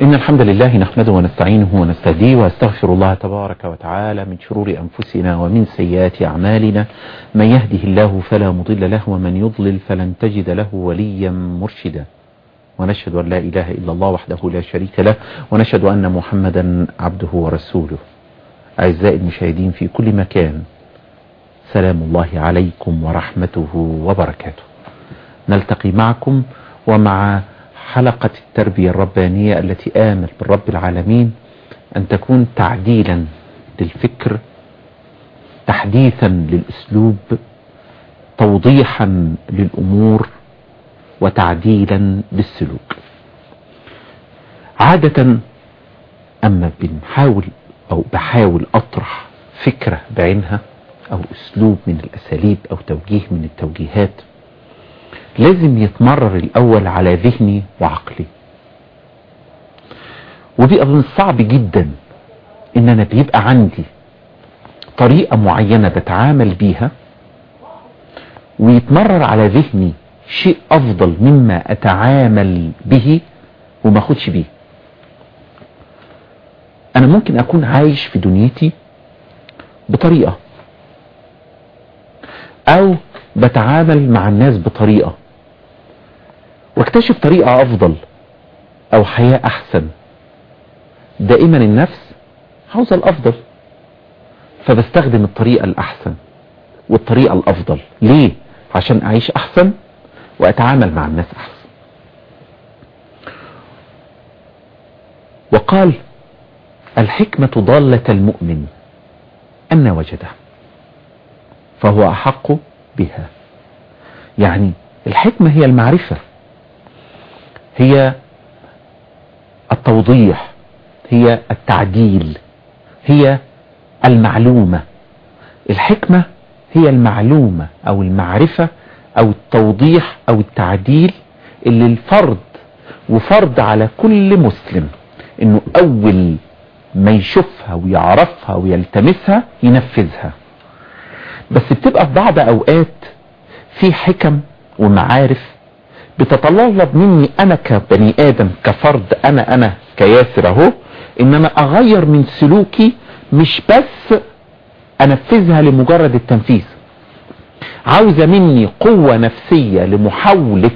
إن الحمد لله نحمده ونستعينه ونستهديه واستغفر الله تبارك وتعالى من شرور أنفسنا ومن سيئات أعمالنا. من يهده الله فلا مضل له ومن يضلل فلن تجد له وليا مرشدا. ونشهد أن لا إله إلا الله وحده لا شريك له ونشهد أن محمدا عبده ورسوله. أعزائي المشاهدين في كل مكان سلام الله عليكم ورحمته وبركاته. نلتقي معكم ومع حلقة التربية الربانية التي آمل بالرب العالمين أن تكون تعديلا للفكر تحديثا للأسلوب توضيحا للأمور وتعديلا للسلوك. عادة أما بنحاول أو بحاول أطرح فكرة بعينها أو أسلوب من الأساليب أو توجيه من التوجيهات لازم يتمرر الأول على ذهني وعقلي. وبيبقى من الصعب جدا إن أنا بيبقى عندي طريقة معينة بتعامل بيها ويتمرر على ذهني شيء أفضل مما أتعامل به وما أخدش بيه. أنا ممكن أكون عايش في دنيتي بطريقة أو بتعامل مع الناس بطريقة واكتشف طريقة أفضل أو حياة أحسن. دائما النفس عاوزة الأفضل فبستخدم الطريقة الأحسن والطريقة الأفضل. ليه؟ عشان أعيش أحسن وأتعامل مع الناس أحسن. وقال الحكمة ضالة المؤمن أن وجدها فهو أحق بها. يعني الحكمة هي المعرفة. هي التوضيح هي التعديل هي المعلومة. الحكمة هي المعلومة أو المعرفة أو التوضيح أو التعديل اللي الفرد وفرض على كل مسلم إنه أول ما يشوفها ويعرفها ويلتمسها ينفذها. بس بتبقى في بعض أوقات في حكم ومعارف بتتطلب مني أنا كبني آدم كفرد أنا أنا كياسر أهو ان أنا أغير من سلوكي مش بس أنفذها لمجرد التنفيذ. عاوزة مني قوة نفسية لمحاولة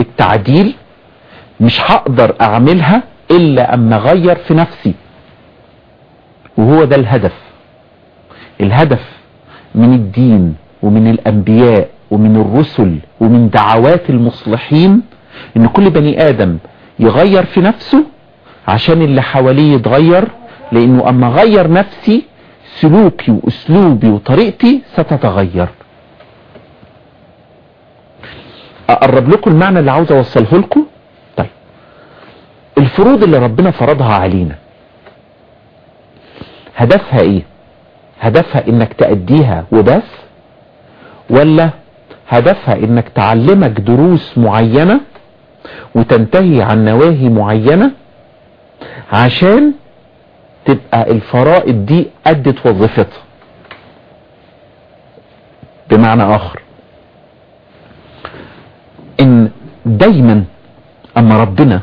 التعديل مش هقدر أعملها إلا أما أغير في نفسي. وهو ده الهدف. الهدف من الدين ومن الأنبياء ومن الرسل ومن دعوات المصلحين إن كل بني آدم يغير في نفسه عشان اللي حواليه يتغير لأنه أما غير نفسي سلوكي وأسلوبي وطريقتي ستتغير. أقرب لكم المعنى اللي عاوز أوصله لكم؟ طيب. الفروض اللي ربنا فرضها علينا. هدفها إيه؟ هدفها إنك تأديها وبس ولا هدفها إنك تعلمك دروس معينة وتنتهي عن نواهي معينة عشان تبقى الفرائض دي أدت وظيفتها. بمعنى آخر إن دايما أما ربنا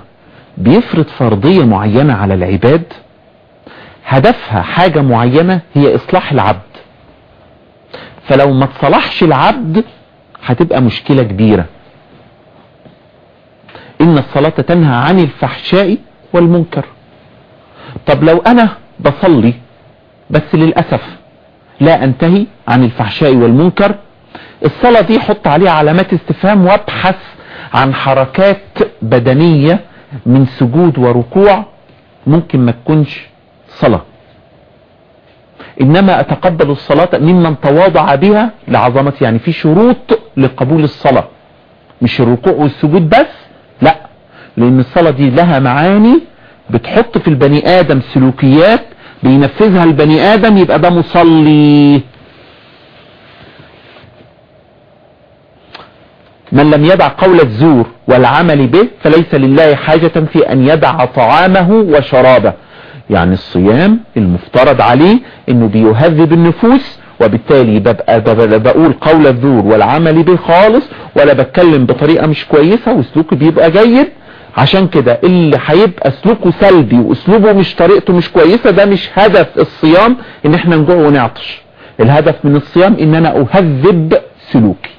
بيفرض فرضية معينة على العباد هدفها حاجة معينة هي إصلاح العبد. فلو ما تصلحش العبد هتبقى مشكلة كبيرة. إن الصلاة تنهى عن الفحشاء والمنكر. طب لو أنا بصلي بس للأسف لا أنتهي عن الفحشاء والمنكر الصلاة دي حط عليها علامات استفهام وابحث عن حركات بدنية من سجود وركوع ممكن ما تكونش صلاة. إنما أتقبل الصلاة ممن تواضع بها لعظمة يعني في شروط لقبول الصلاة. مش الركوع والسجود بس لا. لأن الصلاة دي لها معاني بتحط في البني آدم سلوكيات بينفذها البني آدم يبقى ده مصلي. من لم يدع قول الزور والعمل به فليس لله حاجة في أن يدع طعامه وشرابه. يعني الصيام المفترض عليه إنه بيهذب النفوس وبالتالي ببقى, بقول قول الزور والعمل به خالص ولا بتكلم بطريقة مش كويسة وسلوكي بيبقى جيد. عشان كده اللي هيبقى سلوكه سلبي واسلوبه مش طريقته مش كويسة ده مش هدف الصيام إن إحنا نجوع ونعطش. الهدف من الصيام إن أنا أهذب سلوكي.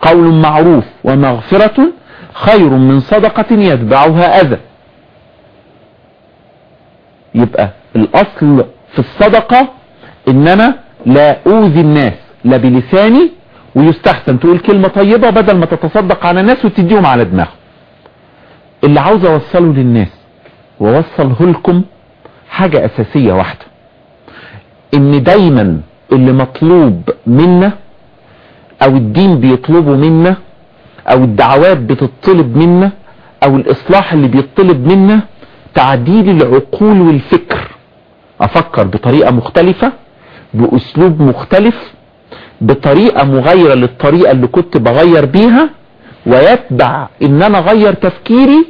قول معروف ومغفرة خير من صدقة يتبعها أذى. يبقى الأصل في الصدقة ان أنا لا أوذي الناس لا بلساني ويستحسن تقول كلمة طيبة بدل ما تتصدق على الناس وتديهم على دماغهم اللي عاوز أوصله للناس ووصله لكم حاجة أساسية واحدة إن دايما اللي مطلوب منا أو الدين بيطلبه منا أو الدعوات بتطلب منا أو الإصلاح اللي بيطلب منا تعديل العقول والفكر. أفكر بطريقة مختلفة بأسلوب مختلف بطريقة مغايرة للطريقة اللي كنت بغير بيها ويتبع إن أنا أغير تفكيري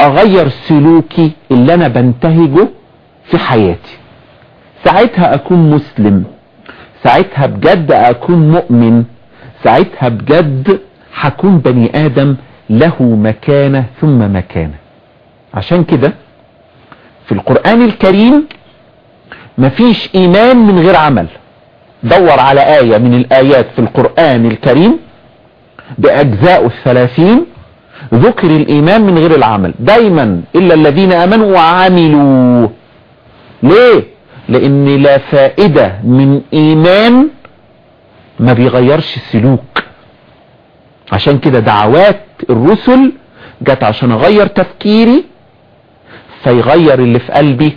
أغير سلوكي اللي أنا بنتهجه في حياتي. ساعتها أكون مسلم ساعتها بجد أكون مؤمن ساعتها بجد هكون بني آدم له مكانة ثم مكانة. عشان كده في القرآن الكريم مفيش إيمان من غير عمل. دور على آية من الآيات في القرآن الكريم بأجزاء الثلاثين ذكر الإيمان من غير العمل. دايما إلا الذين أمنوا وعملوا. ليه؟ لأن لا فائدة من إيمان ما بيغيرش السلوك. عشان كده دعوات الرسل جت عشان أغير تفكيري فيغير اللي في قلبي.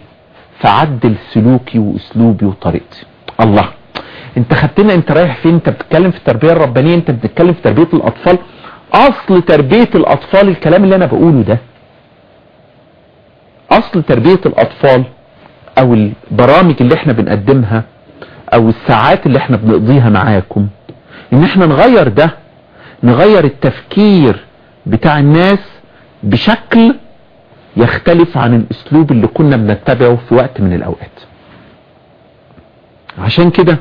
فعدل سلوكي وأسلوبي وطريقتي. الله. انت خدتنا انت رايح فين؟ انت بتتكلم في التربية الربانية انت بتتكلم في تربية الأطفال. أصل تربية الأطفال الكلام اللي أنا بقوله ده. أصل تربية الأطفال أو البرامج اللي إحنا بنقدمها أو الساعات اللي إحنا بنقضيها معاكم إن إحنا نغير ده نغير التفكير بتاع الناس بشكل يختلف عن الأسلوب اللي كنا بنتبعه في وقت من الأوقات. عشان كده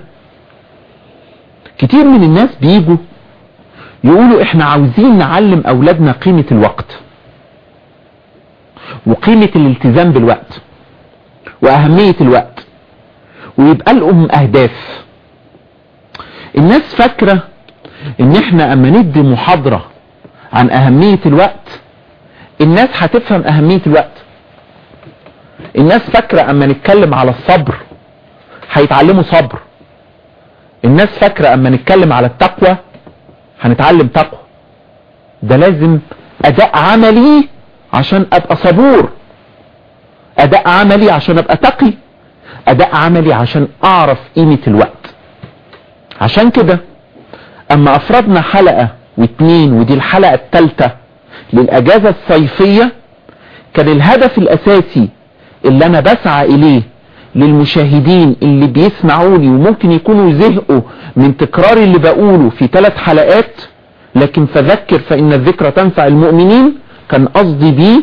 كتير من الناس بيجوا يقولوا إحنا عاوزين نعلم أولادنا قيمة الوقت وقيمة الالتزام بالوقت وأهمية الوقت ويبقى لهم أهداف. الناس فاكرة إن إحنا أما ندي محاضرة عن أهمية الوقت الناس هتفهم أهمية الوقت. الناس فاكرة أما نتكلم على الصبر هيتعلموا صبر. الناس فاكرة أما نتكلم على التقوى هنتعلم تقوى. ده لازم أداء عملي عشان أبقى صبور. أداء عملي عشان أبقى تقي. أداء عملي عشان أعرف قيمة الوقت. عشان كده أما افردنا حلقة واتنين ودي الحلقة التالتة للأجازة الصيفية كان الهدف الأساسي اللي أنا بسعى إليه للمشاهدين اللي بيسمعوني وممكن يكونوا زهقوا من تكرار اللي بقوله في ثلاث حلقات لكن فذكر فإن الذكرى تنفع المؤمنين. كان قصدي بيه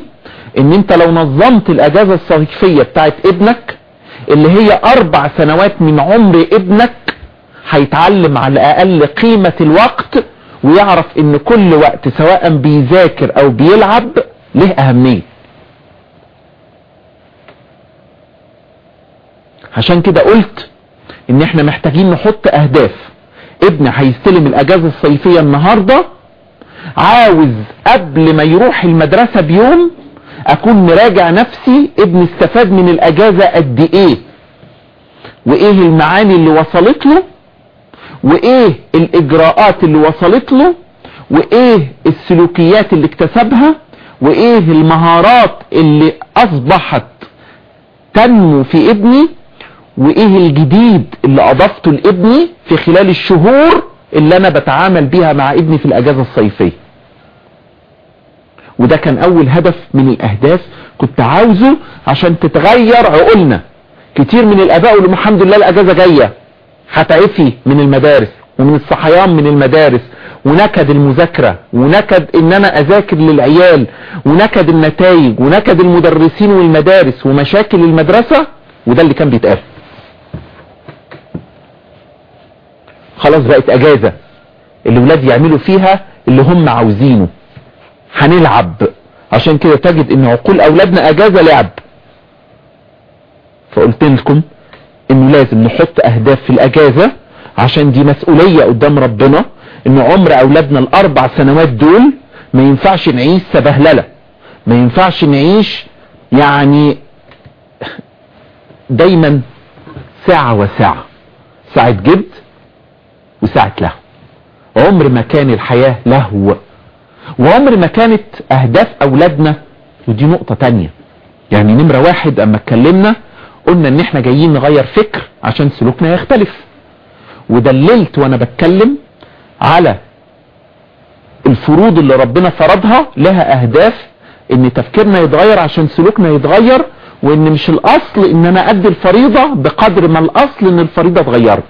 إن أنت لو نظمت الأجازة الصيفية بتاعت ابنك اللي هي أربع سنوات من عمر ابنك هيتعلم على الاقل قيمة الوقت ويعرف إن كل وقت سواء بيذاكر أو بيلعب له أهمية. عشان كده قلت إن إحنا محتاجين نحط أهداف. ابن هيستلم الأجازة الصيفية النهاردة عاوز قبل ما يروح المدرسة بيوم أكون مراجع نفسي ابن استفاد من الأجازة قد إيه؟ وإيه المعاني اللي وصلت له؟ وإيه الإجراءات اللي وصلت له؟ وإيه السلوكيات اللي اكتسبها؟ وإيه المهارات اللي أصبحت تنمو في ابني؟ وإيه الجديد اللي أضفته لابني في خلال الشهور اللي أنا بتعامل بيها مع ابني في الأجازة الصيفية؟ وده كان أول هدف من الأهداف كنت عاوزه عشان تتغير عقولنا. كتير من الآباء يقولوا الحمد لله الأجازة جاية. هتعفي من المدارس ومن الصحيان من المدارس ونكد المذاكرة ونكد إن أنا أذاكر للعيال ونكد النتائج ونكد المدرسين والمدارس ومشاكل المدرسة وده اللي كان بيتقال. خلاص بقت أجازة. اللي ولاد يعملوا فيها اللي هم عاوزينه. هنلعب. عشان كده تجد إن عقول أولادنا أجازة لعب. فقلت لكم إنه لازم نحط أهداف في الأجازة عشان دي مسؤولية قدام ربنا إن عمر أولادنا الأربع سنوات دول ما ينفعش نعيش سبهللة ما ينفعش نعيش يعني دايما ساعة وساعة ساعة جد وساعة له. عمر ما كان الحياة لهو وعمر ما كانت أهداف أولادنا ودي نقطة تانية. يعني نمرة واحد أما اتكلمنا قلنا إن إحنا جايين نغير فكر عشان سلوكنا يختلف. ودللت وأنا بتكلم على الفروض اللي ربنا فرضها لها أهداف إن تفكيرنا يتغير عشان سلوكنا يتغير وإن مش الأصل إن أنا أدي الفريضة بقدر ما الأصل إن الفريضة اتغيرت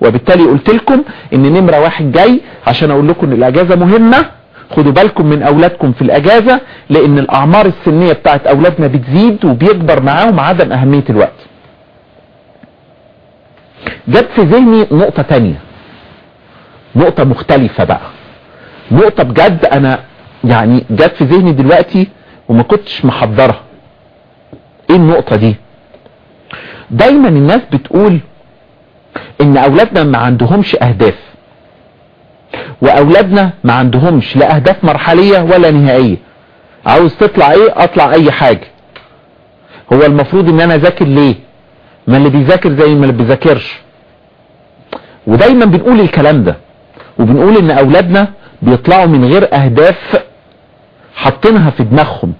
وبالتالي قلت لكم إن نمرة واحد جاي عشان أقول لكم إن الأجازة مهمة. خدوا بالكم من أولادكم في الأجازة لأن الأعمار السنية بتاعت أولادنا بتزيد وبيكبر معاهم عدم أهمية الوقت. جت في ذهني نقطة تانية. نقطة مختلفة بقى. نقطة بجد أنا يعني جت في ذهني دلوقتي وما كنتش محضرها. إيه النقطة دي؟ دايما الناس بتقول إن أولادنا ما عندهمش أهداف. وأولادنا ما عندهمش لا أهداف مرحلية ولا نهائية. عاوز تطلع إيه؟ أطلع أي حاجة. هو المفروض إن أنا أذاكر ليه؟ ما اللي بيذاكر زي ما اللي بيذاكرش. ودايما بنقول الكلام ده. وبنقول إن أولادنا بيطلعوا من غير أهداف حاطينها في دماغهم.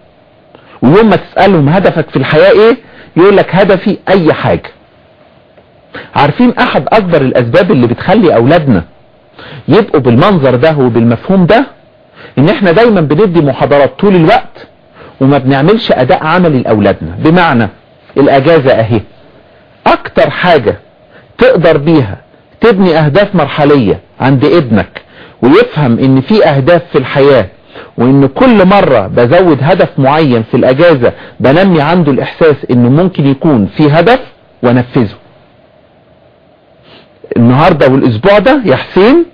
ويوم ما تسألهم هدفك في الحياة إيه؟ يقول لك هدفي أي حاجة. عارفين أحد أكبر الأسباب اللي بتخلي أولادنا يبقوا بالمنظر ده وبالمفهوم ده إن إحنا دايما بندي محاضرات طول الوقت وما بنعملش أداء عملي لأولادنا. بمعنى الأجازة أهي. أكتر حاجة تقدر بيها تبني أهداف مرحلية عند ابنك ويفهم إن في أهداف في الحياة وإن كل مرة بزود هدف معين في الأجازة بنمي عنده الإحساس إنه ممكن يكون في هدف ونفذه النهاردة والأسبوع ده يا حسين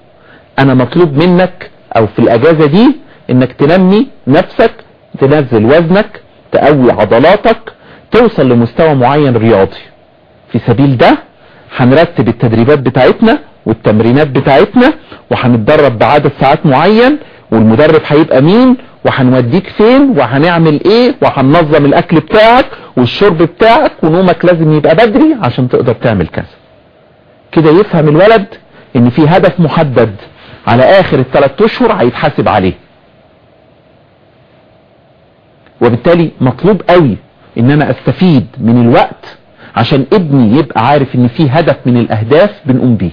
أنا مطلوب منك أو في الأجازة دي إنك تنمي نفسك تنزل وزنك تقوي عضلاتك توصل لمستوى معين رياضي. في سبيل ده هنرتب التدريبات بتاعتنا والتمرينات بتاعتنا وهنتدرب بعدد ساعات معين والمدرب هيبقى مين وهنوديك فين وهنعمل إيه وهننظم الأكل بتاعك والشرب بتاعك ونومك لازم يبقى بدري عشان تقدر تعمل كذا. كده يفهم الولد إن في هدف محدد على آخر الثلاث أشهر هيتحاسب عليه. وبالتالي مطلوب قوي إن أنا أستفيد من الوقت عشان ابني يبقى عارف إن في هدف من الأهداف بنقوم بيه.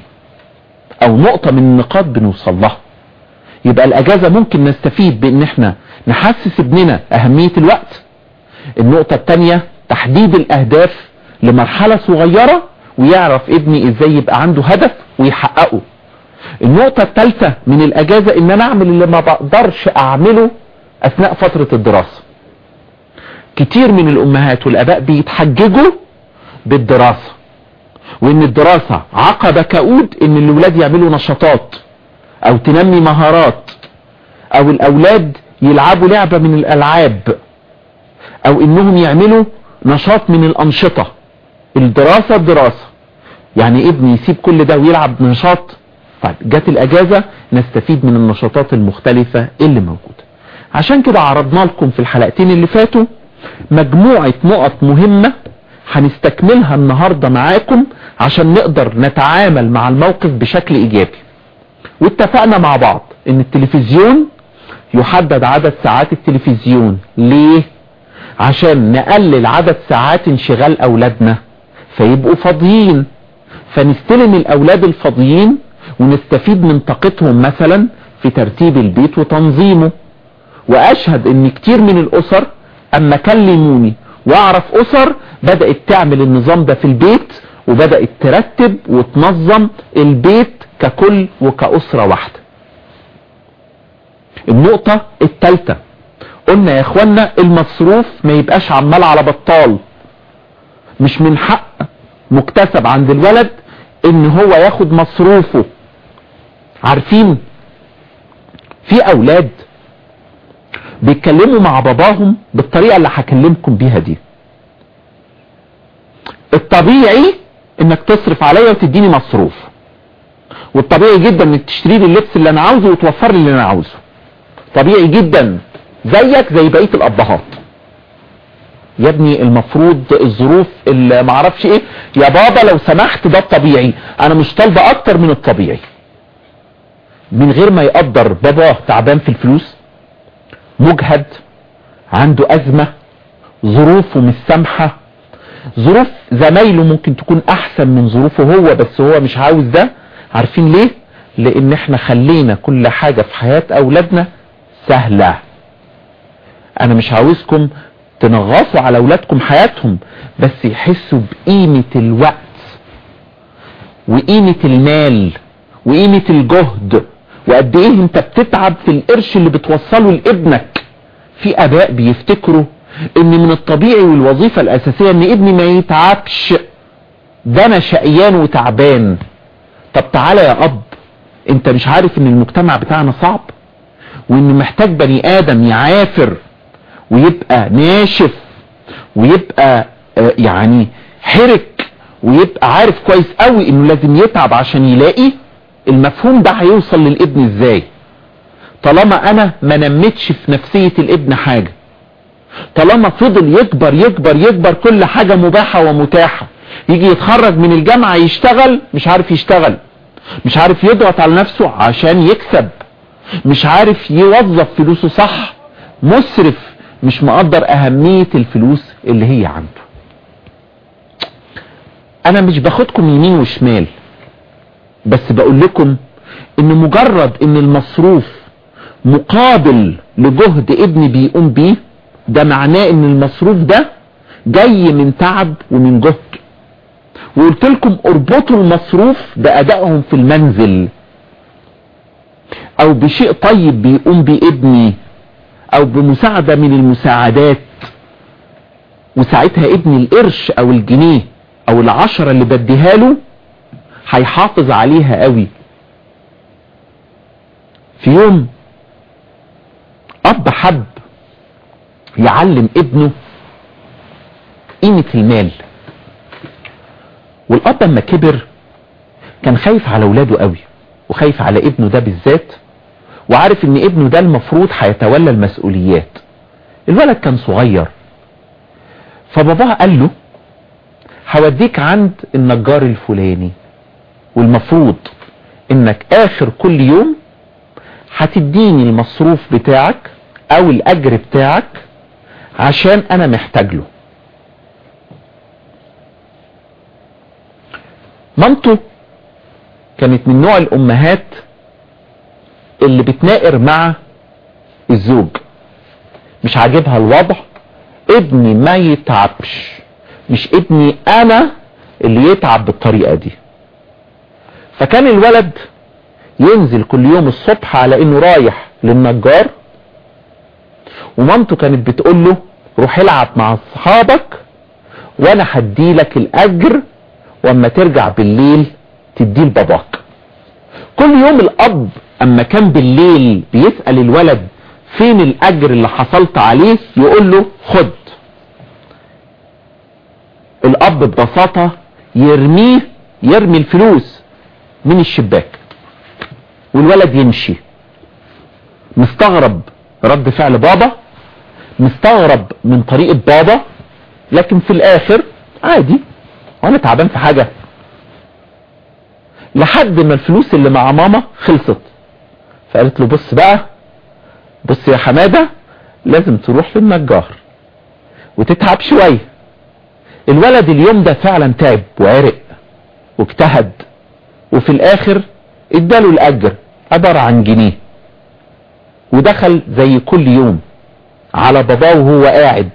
أو نقطة من النقاط بنوصل لها. يبقى الأجازة ممكن نستفيد بإن إحنا نحسس ابننا أهمية الوقت. النقطة التانية تحديد الأهداف لمرحلة صغيرة ويعرف ابني إزاي يبقى عنده هدف ويحققه. النقطة الثالثة من الأجازة إن أنا أعمل اللي ما بقدرش أعمله أثناء فترة الدراسة. كتير من الأمهات والآباء بيتحججوا بالدراسة وإن الدراسة عقبة كؤود إن الاولاد يعملوا نشاطات أو تنمي مهارات أو الأولاد يلعبوا لعبة من الألعاب أو إنهم يعملوا نشاط من الأنشطة. الدراسة الدراسة. يعني ابني يسيب كل ده ويلعب نشاط. طيب جت الأجازة نستفيد من النشاطات المختلفة اللي موجودة. عشان كده عرضنا لكم في الحلقتين اللي فاتوا مجموعة نقط مهمة هنستكملها النهاردة معاكم عشان نقدر نتعامل مع الموقف بشكل إيجابي. واتفقنا مع بعض إن التلفزيون يحدد عدد ساعات التلفزيون. ليه؟ عشان نقلل عدد ساعات انشغال أولادنا. فيبقوا فاضيين. فنستلم الأولاد الفاضيين ونستفيد من طاقتهم مثلا في ترتيب البيت وتنظيمه. وأشهد إن كتير من الأسر أما كلموني وأعرف أسر بدأت تعمل النظام ده في البيت وبدأت ترتب وتنظم البيت ككل وكأسرة واحدة. النقطة التالتة قلنا يا اخوانا المصروف ما يبقاش عمال على بطال. مش من حق مكتسب عند الولد إن هو ياخد مصروفه. عارفين؟ في أولاد بيتكلموا مع باباهم بالطريقة اللي هكلمكم بيها دي. الطبيعي إنك تصرف عليا وتديني مصروف. والطبيعي جدا إنك تشتري لي اللبس اللي أنا عاوزه وتوفر لي اللي أنا عاوزه. طبيعي جدا. زيك زي بقية الأبهات. يا ابني المفروض الظروف اللي معرفش إيه يا بابا لو سمحت ده الطبيعي. أنا مش طالبه أكتر من الطبيعي. من غير ما يقدر باباه تعبان في الفلوس مجهد عنده أزمة ظروفه مش سامحة. ظروف زمايله ممكن تكون أحسن من ظروفه هو بس هو مش عاوز ده. عارفين ليه؟ لأن إحنا خلينا كل حاجة في حياة أولادنا سهلة. أنا مش عاوزكم تنغصوا على أولادكم حياتهم بس يحسوا بقيمة الوقت وقيمة المال وقيمة الجهد وقد إيه أنت بتتعب في القرش اللي بتوصله لابنك. في أباء بيفتكروا إن من الطبيعي والوظيفة الأساسية إن ابني ما يتعبش. ده أنا شقيان وتعبان. طب تعالى يا أب أنت مش عارف إن المجتمع بتاعنا صعب وإن محتاج بني آدم يعافر ويبقى ناشف ويبقى آه يعني حرك ويبقى عارف كويس قوي إنه لازم يتعب عشان يلاقي المفهوم ده هيوصل للابن إزاي. طالما أنا ما نمتش في نفسية الابن حاجة طالما فضل يكبر يكبر يكبر كل حاجة مباحة ومتاحة يجي يتخرج من الجامعة يشتغل مش عارف يشتغل مش عارف يضغط على نفسه عشان يكسب مش عارف يوظف فلوسه صح مسرف مش مقدر أهمية الفلوس اللي هي عنده. أنا مش باخدكم يمين وشمال بس بقول لكم إن مجرد إن المصروف مقابل لجهد ابني بيقوم بيه ده معناه إن المصروف ده جاي من تعب ومن جهد. وقلت لكم اربطوا المصروف بأدائهم في المنزل. أو بشيء طيب بيقوم بيه ابني أو بمساعدة من المساعدات. وساعتها ابني القرش أو الجنيه أو العشرة اللي بديها له هيحافظ عليها قوي. في يوم أب حب يعلم ابنه قيمة المال. والأب لما كبر كان خايف على أولاده قوي وخايف على ابنه ده بالذات. وعارف إن ابنه ده المفروض هيتولى المسؤوليات. الولد كان صغير. فباباه قال له هوديك عند النجار الفلاني والمفروض إنك آخر كل يوم هتديني المصروف بتاعك أو الأجر بتاعك عشان أنا محتاج له. مامته كانت من نوع الأمهات اللي بتناقر مع الزوج. مش عاجبها الوضع؟ ابني ما يتعبش. مش ابني أنا اللي يتعب بالطريقة دي. فكان الولد ينزل كل يوم الصبح على إنه رايح للنجار ومامته كانت بتقول له روح العب مع أصحابك وأنا هديلك الأجر وأما ترجع بالليل تديه لباباك. كل يوم الأب أما كان بالليل بيسأل الولد فين الأجر اللي حصلت عليه يقول له خد. الأب ببساطة يرميه يرمي الفلوس من الشباك والولد يمشي. مستغرب رد فعل بابا مستغرب من طريقة بابا لكن في الآخر عادي وأنا تعبان في حاجة. لحد ما الفلوس اللي مع ماما خلصت. فقالت له بص بقى بص يا حمادة لازم تروح للنجار وتتعب شوية. الولد اليوم ده فعلا تعب وعرق واجتهد وفي الآخر اداله الأجر عبارة عن جنيه. ودخل زي كل يوم على باباه وهو قاعد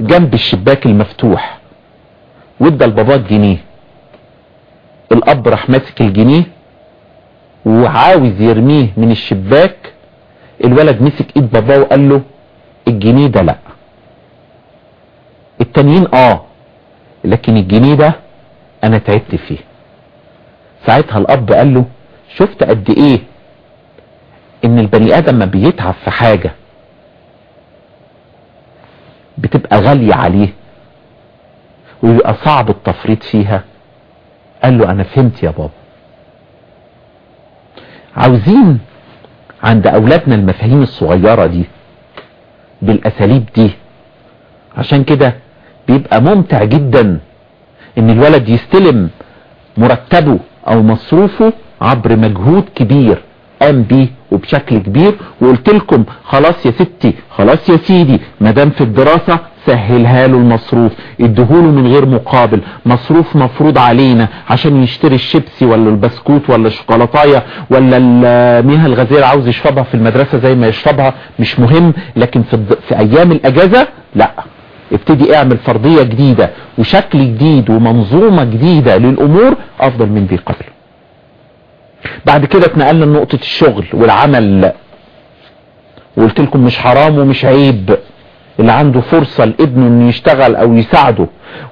جنب الشباك المفتوح. وادى لباباه الجنيه. الأب راح ماسك الجنيه وعاوز يرميه من الشباك الولد مسك ايد باباه وقال له الجنيه ده لا. التانيين آه لكن الجنيه ده أنا تعبت فيه. ساعتها الأب قال له شفت قد إيه إن البني آدم ما بيتعب في حاجة بتبقى غالية عليه ويبقى صعب التفريط فيها. قال له أنا فهمت يا بابا. عاوزين عند أولادنا المفاهيم الصغيرة دي بالأساليب دي. عشان كده بيبقى ممتع جدا إن الولد يستلم مرتبه أو مصروفه عبر مجهود كبير. قام بيه وبشكل كبير وقلت لكم خلاص يا ستي خلاص يا سيدي مدام في الدراسة سهلها له المصروف ادهوله من غير مقابل مصروف مفروض علينا عشان يشتري الشيبسي ولا البسكوت ولا الشوكولاتاية ولا المياه الغازيه عاوز يشربها في المدرسة زي ما يشربها مش مهم لكن في. في أيام الأجازة لا ابتدي اعمل فرضية جديدة وشكل جديد ومنظومة جديدة للأمور أفضل من دي قبل بعد كده اتنقلنا لنقطة الشغل والعمل. وقلت لكم مش حرام ومش عيب اللي عنده فرصة لابنه إنه يشتغل أو يساعده.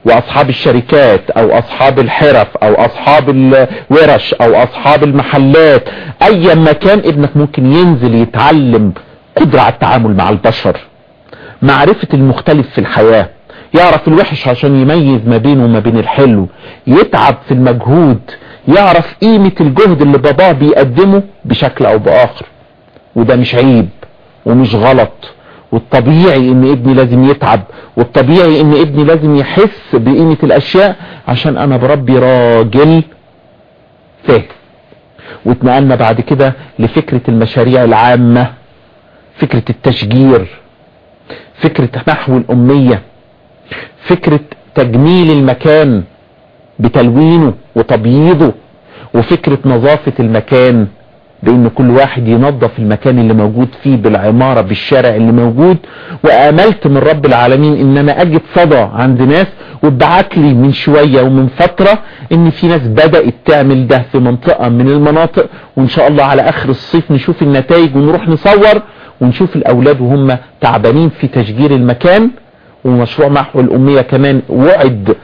وأصحاب الشركات أو أصحاب الحرف أو أصحاب الورش أو أصحاب المحلات. اي مكان ابنك ممكن ينزل يتعلم قدرة على التعامل مع البشر. معرفة المختلف في الحياة. يعرف الوحش عشان يميز ما بينه وما بين الحلو. يتعب في المجهود. يعرف قيمة الجهد اللي باباه بيقدمه بشكل أو بآخر. وده مش عيب ومش غلط. والطبيعي إن ابني لازم يتعب والطبيعي إن ابني لازم يحس بقيمة الأشياء عشان أنا بربي راجل فاهم. واتنقلنا بعد كده لفكرة المشاريع العامة فكرة التشجير فكرة محو الأمية فكرة تجميل المكان. بتلوينه وتبييضه وفكرة نظافة المكان بأن كل واحد ينظف المكان اللي موجود فيه بالعمارة بالشارع اللي موجود. وآملت من رب العالمين إن أنا أجد صدى عند ناس واتبعت لي من شوية ومن فترة إن في ناس بدأت تعمل ده في منطقة من المناطق. وإن شاء الله على آخر الصيف نشوف النتائج ونروح نصور ونشوف الأولاد وهم تعبانين في تشجير المكان. ومشروع محو الأمية كمان وعد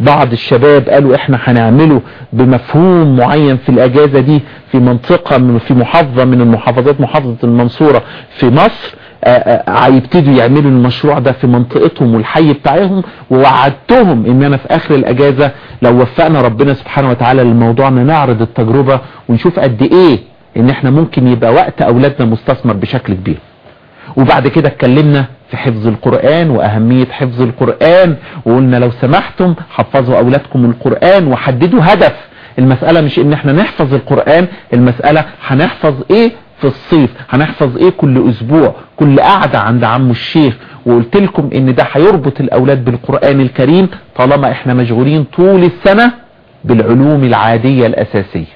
بعض الشباب قالوا إحنا هنعمله بمفهوم معين في الأجازة دي في منطقة من في محافظة من المحافظات محافظة المنصورة في مصر هيبتدوا يعملوا المشروع ده في منطقتهم والحي بتاعهم ووعدتهم إن أنا في آخر الأجازة لو وفقنا ربنا سبحانه وتعالى لموضوعنا نعرض التجربة ونشوف قد إيه إن إحنا ممكن يبقى وقت أولادنا مستثمر بشكل كبير. وبعد كده اتكلمنا في حفظ القرآن وأهمية حفظ القرآن وقلنا لو سمحتم حفظوا أولادكم القرآن وحددوا هدف. المسألة مش إن إحنا نحفظ القرآن المسألة هنحفظ إيه في الصيف؟ هنحفظ إيه كل أسبوع كل قعدة عند عم الشيخ؟ وقلت لكم إن ده هيربط الأولاد بالقرآن الكريم طالما إحنا مشغولين طول السنة بالعلوم العادية الأساسية.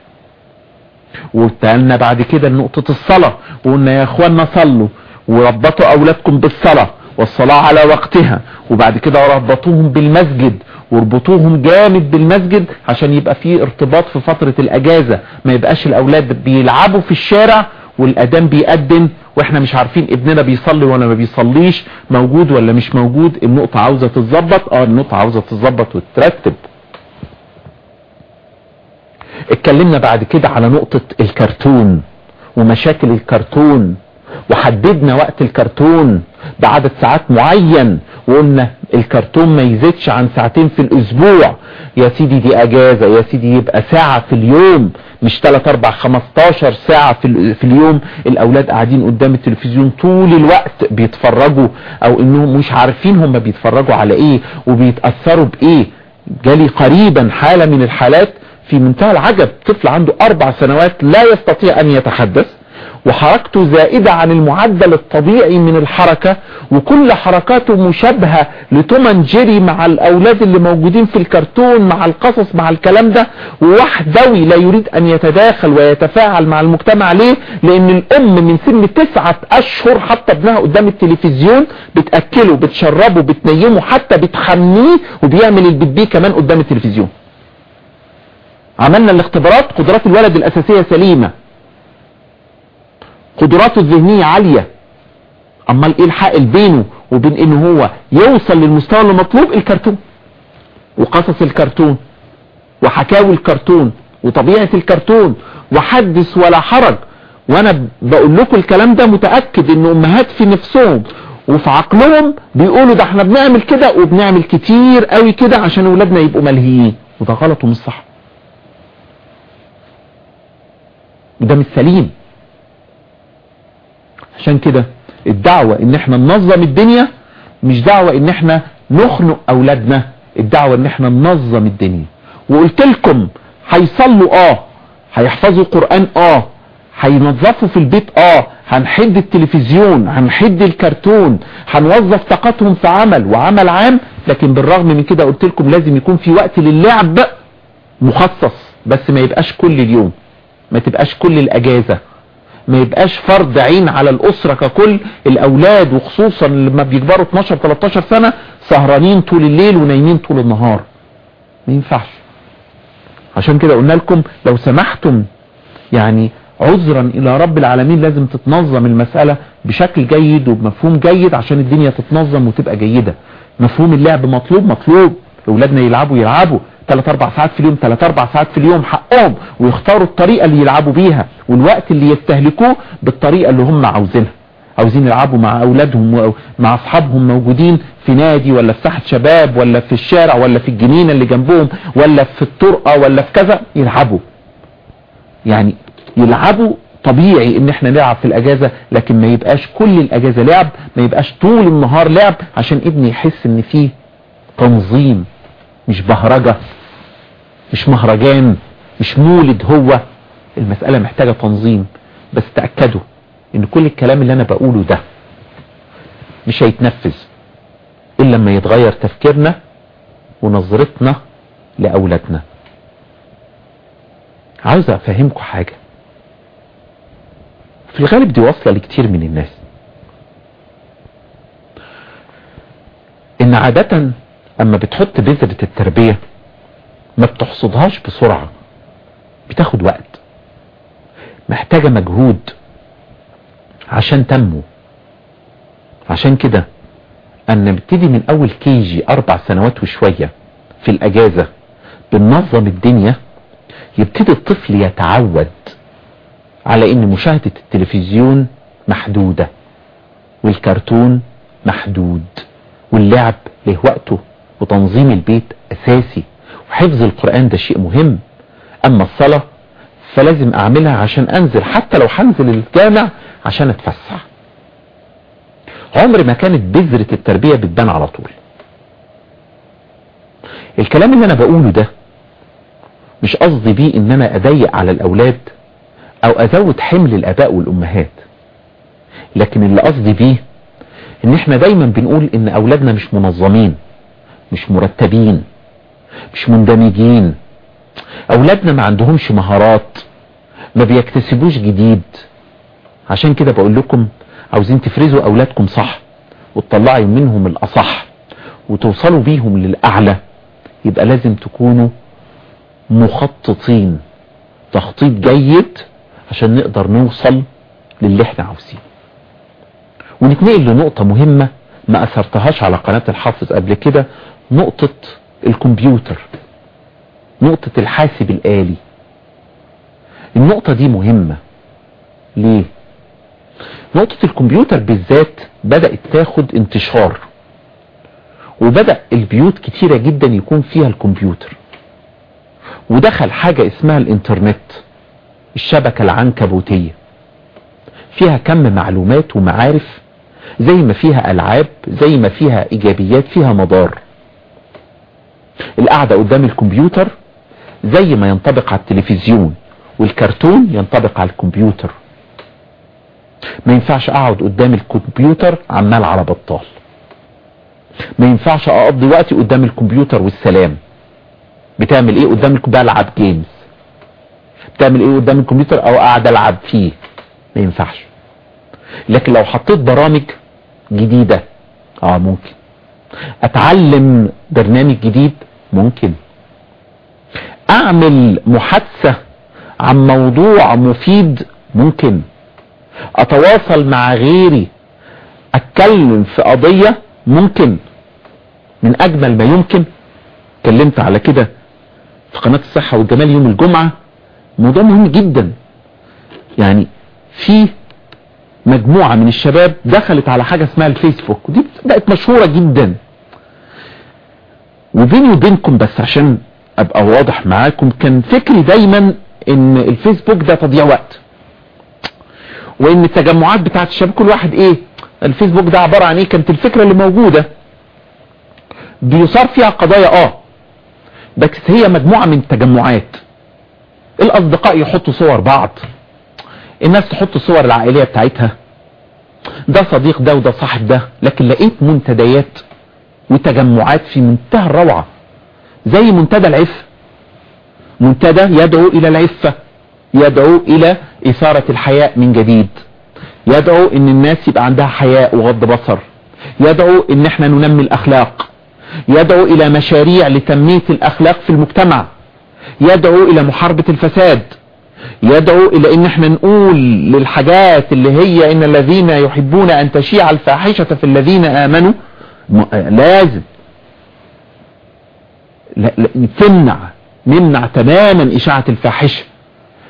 وقلنا بعد كده نقطة الصلاة وقلنا يا اخوانا صلوا. وربطوا أولادكم بالصلاة والصلاة على وقتها وبعد كده ربطوهم بالمسجد واربطوهم جامد بالمسجد عشان يبقى في ارتباط في فترة الأجازة ما يبقاش الأولاد بيلعبوا في الشارع والأذان بيقدم وإحنا مش عارفين ابننا بيصلي ولا ما بيصليش موجود ولا مش موجود النقطة عاوزة تتظبط آه النقطة عاوزة تتظبط وتترتب اتكلمنا بعد كده على نقطة الكرتون ومشاكل الكرتون. وحددنا وقت الكرتون بعدد ساعات معين وقلنا الكرتون ما يزيدش عن ساعتين في الأسبوع. يا سيدي دي أجازة يا سيدي يبقى ساعة في اليوم مش 3 4 15 ساعة في, في اليوم. الأولاد قاعدين قدام التلفزيون طول الوقت بيتفرجوا أو إنهم مش عارفين هم بيتفرجوا على إيه وبيتأثروا بإيه. جالي قريبا حالة من الحالات في منتهى العجب طفل عنده أربع سنوات لا يستطيع أن يتحدث. وحركته زائدة عن المعدل الطبيعي من الحركة وكل حركاته مشابهة لتوم جيري مع الأولاد اللي موجودين في الكرتون مع القصص مع الكلام ده. ووحدوي لا يريد أن يتداخل ويتفاعل مع المجتمع. ليه؟ لأن الأم من سن تسعة أشهر حتى ابنها قدام التلفزيون بتأكله بتشربه بتنيمه حتى بتحميه وبيعمل البيبي كمان قدام التلفزيون. عملنا الاختبارات قدرات الولد الأساسية سليمة. قدراته الذهنية عالية. أمال إيه الحائل بينه وبين ان هو يوصل للمستوى المطلوب؟ الكرتون. وقصص الكرتون. وحكاوي الكرتون. وطبيعة الكرتون. وحدث ولا حرج. وأنا بقول لكم الكلام ده متأكد إن أمهات في نفسهم وفي عقلهم بيقولوا ده إحنا بنعمل كده وبنعمل كتير قوي كده عشان اولادنا يبقوا ملهيين. وده غلط ومش صح. وده مش سليم. عشان كده الدعوة إن إحنا ننظم الدنيا مش دعوة إن إحنا نخنق أولادنا الدعوة إن إحنا ننظم الدنيا. وقلت لكم هيصلوا آه هيحفظوا قرآن آه هينظفوا في البيت آه هنحد التلفزيون هنحد الكرتون هنوظف طاقتهم في عمل وعمل عام لكن بالرغم من كده قلت لكم لازم يكون في وقت للعب مخصص بس ما يبقاش كل اليوم ما تبقاش كل الأجازة. ما يبقاش فرض عين على الأسرة ككل الأولاد وخصوصا لما بيكبروا 12 13 سنة سهرانين طول الليل ونايمين طول النهار. ما ينفعش. عشان كده قلنا لكم لو سمحتم يعني عذرا إلى رب العالمين لازم تتنظم المسألة بشكل جيد وبمفهوم جيد عشان الدنيا تتنظم وتبقى جيدة. مفهوم اللعب مطلوب؟ مطلوب. أولادنا يلعبوا يلعبوا. 3 4 ساعات في اليوم 3 4 ساعات في اليوم حقهم ويختاروا الطريقة اللي يلعبوا بيها والوقت اللي يستهلكوه بالطريقة اللي هم عاوزينها. عاوزين يلعبوا مع أولادهم مع أصحابهم موجودين في نادي ولا في ساحة شباب ولا في الشارع ولا في الجنينة اللي جنبهم ولا في الطرقة ولا في كذا يلعبوا. يعني يلعبوا طبيعي إن إحنا نلعب في الأجازة لكن ما يبقاش كل الأجازة لعب ما يبقاش طول النهار لعب عشان ابني يحس إن فيه تنظيم مش بهرجة. مش مهرجان مش مولد هو. المسألة محتاجة تنظيم بس تأكدوا إن كل الكلام اللي أنا بقوله ده مش هيتنفذ إلا لما يتغير تفكيرنا ونظرتنا لأولادنا. عاوز أفهمكم حاجة. في الغالب دي واصلة لكتير من الناس. إن عادة أما بتحط بذرة التربية ما بتحصدهاش بسرعة بتاخد وقت. محتاجة مجهود عشان تنمو. عشان كده أنا نبتدي من أول كيجي أربع سنوات وشوية في الأجازة بننظم الدنيا يبتدي الطفل يتعود على إن مشاهدة التلفزيون محدودة والكرتون محدود واللعب له وقته وتنظيم البيت أساسي. وحفظ القرآن ده شيء مهم. أما الصلاة فلازم أعملها عشان أنزل حتى لو هنزل الجامع عشان أتفسح. عمر ما كانت بذرة التربية بتبان على طول. الكلام اللي أنا بقوله ده مش قصدي بيه إن أنا أضيق على الأولاد أو أزود حمل الآباء والأمهات. لكن اللي قصدي بيه إن إحنا دايما بنقول إن أولادنا مش منظمين مش مرتبين. مش مندمجين. أولادنا ما عندهمش مهارات ما بيكتسبوش جديد. عشان كده بقول لكم عاوزين تفرزوا أولادكم صح وتطلعوا منهم الأصح وتوصلوا بيهم للأعلى. يبقى لازم تكونوا مخططين تخطيط جيد عشان نقدر نوصل للي إحنا عاوزينه. ونتنقل لنقطة مهمة ما أثرتهاش على قناة الحافظ قبل كده نقطة الكمبيوتر نقطة الحاسب الآلي. النقطة دي مهمة. ليه؟ نقطة الكمبيوتر بالذات بدأت تاخد انتشار وبدأ البيوت كتيرة جدا يكون فيها الكمبيوتر. ودخل حاجة اسمها الإنترنت الشبكة العنكبوتية. فيها كم معلومات ومعارف زي ما فيها ألعاب زي ما فيها إيجابيات فيها مضار. القعدة قدام الكمبيوتر زي ما ينطبق على التلفزيون والكرتون ينطبق على الكمبيوتر. ما ينفعش أقعد قدام الكمبيوتر عمال على بطال. ما ينفعش أقضي وقتي قدام الكمبيوتر والسلام. بتعمل إيه قدام الكمبيوتر؟ بلعب جيمز بتعمل إيه قدام الكمبيوتر؟ أو قاعد ألعب فيه. ما ينفعش. لكن لو حطيت برامج جديدة آه ممكن. أتعلم برنامج جديد ممكن. أعمل محادثة عن موضوع مفيد ممكن. أتواصل مع غيري. أتكلم في قضية ممكن. من أجمل ما يمكن. اتكلمت على كده في قناة الصحة والجمال يوم الجمعة. موضوع مهم جدا. يعني في مجموعة من الشباب دخلت على حاجة اسمها الفيسبوك. ودي بقت مشهورة جدا. وبيني وبينكم بس عشان أبقى واضح معاكم كان فكري دايما إن الفيسبوك ده تضييع وقت. وإن التجمعات بتاعت الشباب كل واحد إيه الفيسبوك ده عبارة عن إيه كانت الفكرة اللي موجودة. بيصار فيها قضايا آه بس هي مجموعة من التجمعات الأصدقاء يحطوا صور بعض. الناس تحط الصور العائلية بتاعتها. ده صديق ده وده صاحب ده لكن لقيت منتديات. وتجمعات في منتهى الروعة زي منتدى العفة منتدى يدعو إلى العفة يدعو إلى إثارة الحياء من جديد. يدعو إن الناس يبقى عندها حياء وغض بصر. يدعو إن إحنا ننمي الأخلاق. يدعو إلى مشاريع لتنمية الأخلاق في المجتمع. يدعو إلى محاربة الفساد. يدعو إلى إن إحنا نقول للحاجات اللي هي إن الذين يحبون أن تشيع الفاحشة في الذين آمنوا لازم لا لا تمنع نمنع تماما إشاعة الفاحشة.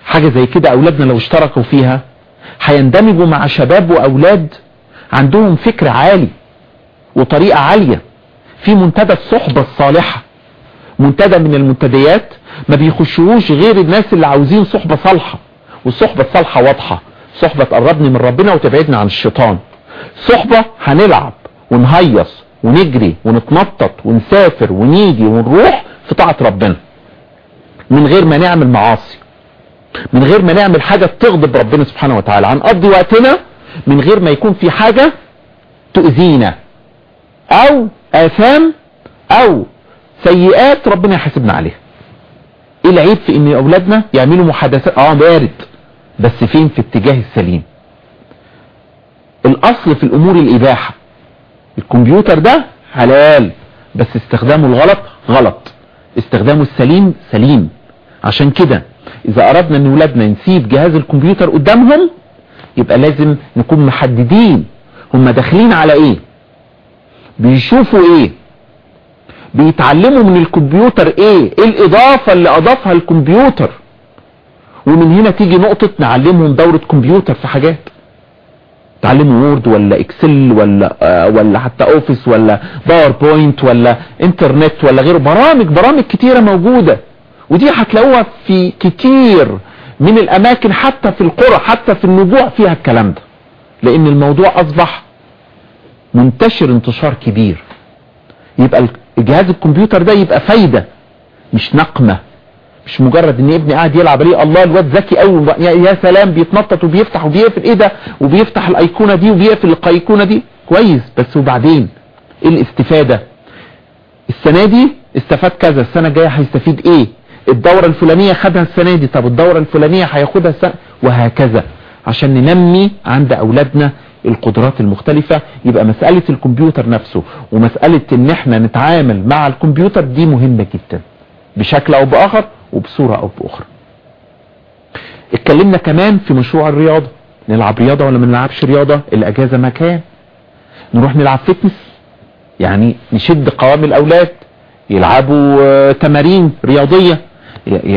حاجة زي كده أولادنا لو اشتركوا فيها هيندمجوا مع شباب وأولاد عندهم فكر عالي وطريقة عالية. في منتدى الصحبة الصالحة منتدى من المنتديات ما بيخشوش غير الناس اللي عاوزين صحبة صالحة. والصحبة الصالحة واضحة. صحبة تقربني من ربنا وتبعدني عن الشيطان. صحبة هنلعب ونهيص. ونجري ونتنطط ونسافر ونيجي ونروح في طاعة ربنا. من غير ما نعمل معاصي. من غير ما نعمل حاجة تغضب ربنا سبحانه وتعالى. هنقضي وقتنا من غير ما يكون في حاجة تؤذينا. أو آثام أو سيئات ربنا يحاسبنا عليها. إيه العيب في إن أولادنا يعملوا محادثات؟ آه وارد بس فين؟ في اتجاه السليم. الأصل في الأمور الإباحة. الكمبيوتر ده حلال بس استخدامه الغلط غلط. استخدامه السليم سليم. عشان كده إذا أردنا إن ولادنا نسيب جهاز الكمبيوتر قدامهم يبقى لازم نكون محددين. هم داخلين على إيه؟ بيشوفوا إيه؟ بيتعلموا من الكمبيوتر إيه؟ إيه الإضافة اللي أضافها الكمبيوتر؟ ومن هنا تيجي نقطة نعلمهم دورة كمبيوتر في حاجات. تعلموا Word ولا Excel ولا آه ولا حتى Office ولا PowerPoint ولا إنترنت ولا غيره. برامج برامج كتيرة موجودة. ودي هتلاقوها في كتير من الأماكن حتى في القرى حتى في النجوع فيها الكلام ده. لأن الموضوع أصبح منتشر انتشار كبير. يبقى جهاز الكمبيوتر ده يبقى فايدة مش نقمة. مش مجرد إن ابني قاعد يلعب عليه الله الواد ذكي قوي يا سلام بيتنطط وبيفتح وبيقفل. إيه ده؟ وبيفتح الأيقونة دي وبيقفل الأيقونة دي. كويس. بس وبعدين؟ إيه الاستفادة؟ السنة دي استفاد كذا. السنة الجاية هيستفيد إيه؟ الدورة الفلانية خدها السنة دي. طب الدورة الفلانية هياخدها السنة وهكذا. عشان ننمي عند أولادنا القدرات المختلفة. يبقى مسألة الكمبيوتر نفسه ومسألة إن إحنا نتعامل مع الكمبيوتر دي مهمة جدا. بشكل أو بآخر وبصورة أو بأخرى. اتكلمنا كمان في مشروع الرياضة. نلعب رياضة ولا ما نلعبش رياضة؟ الأجازة مكان نروح نلعب فتنس. يعني نشد قوام الأولاد. يلعبوا تمارين رياضية.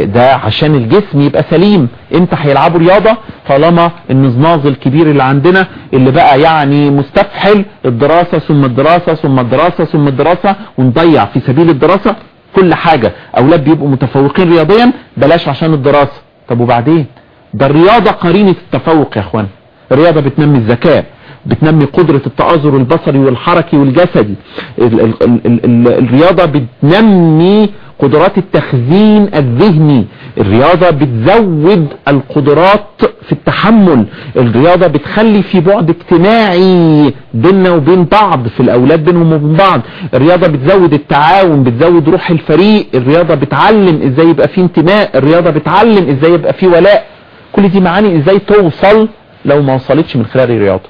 ده عشان الجسم يبقى سليم. إمتى هيلعبوا رياضة؟ طالما النزناز الكبير اللي عندنا اللي بقى يعني مستفحل. الدراسة ثم الدراسة ثم الدراسة ثم الدراسة. ونضيع في سبيل الدراسة. كل حاجة. أولاد بيبقوا متفوقين رياضيا بلاش عشان الدراسة. طب وبعدين؟ ده الرياضة قرينة التفوق يا إخوان. الرياضة بتنمي الذكاء بتنمي قدرة التآزر البصري والحركي والجسدي. ال ال ال ال الرياضة بتنمي قدرات التخزين الذهني. الرياضة بتزود القدرات في التحمل. الرياضة بتخلي في بعد اجتماعي بيننا وبين بعض في الأولاد بينهم وبين بعض. الرياضة بتزود التعاون بتزود روح الفريق. الرياضة بتعلم إزاي يبقى في انتماء. الرياضة بتعلم إزاي يبقى في ولاء. كل دي معاني إزاي توصل لو ما وصلتش من خلال الرياضة.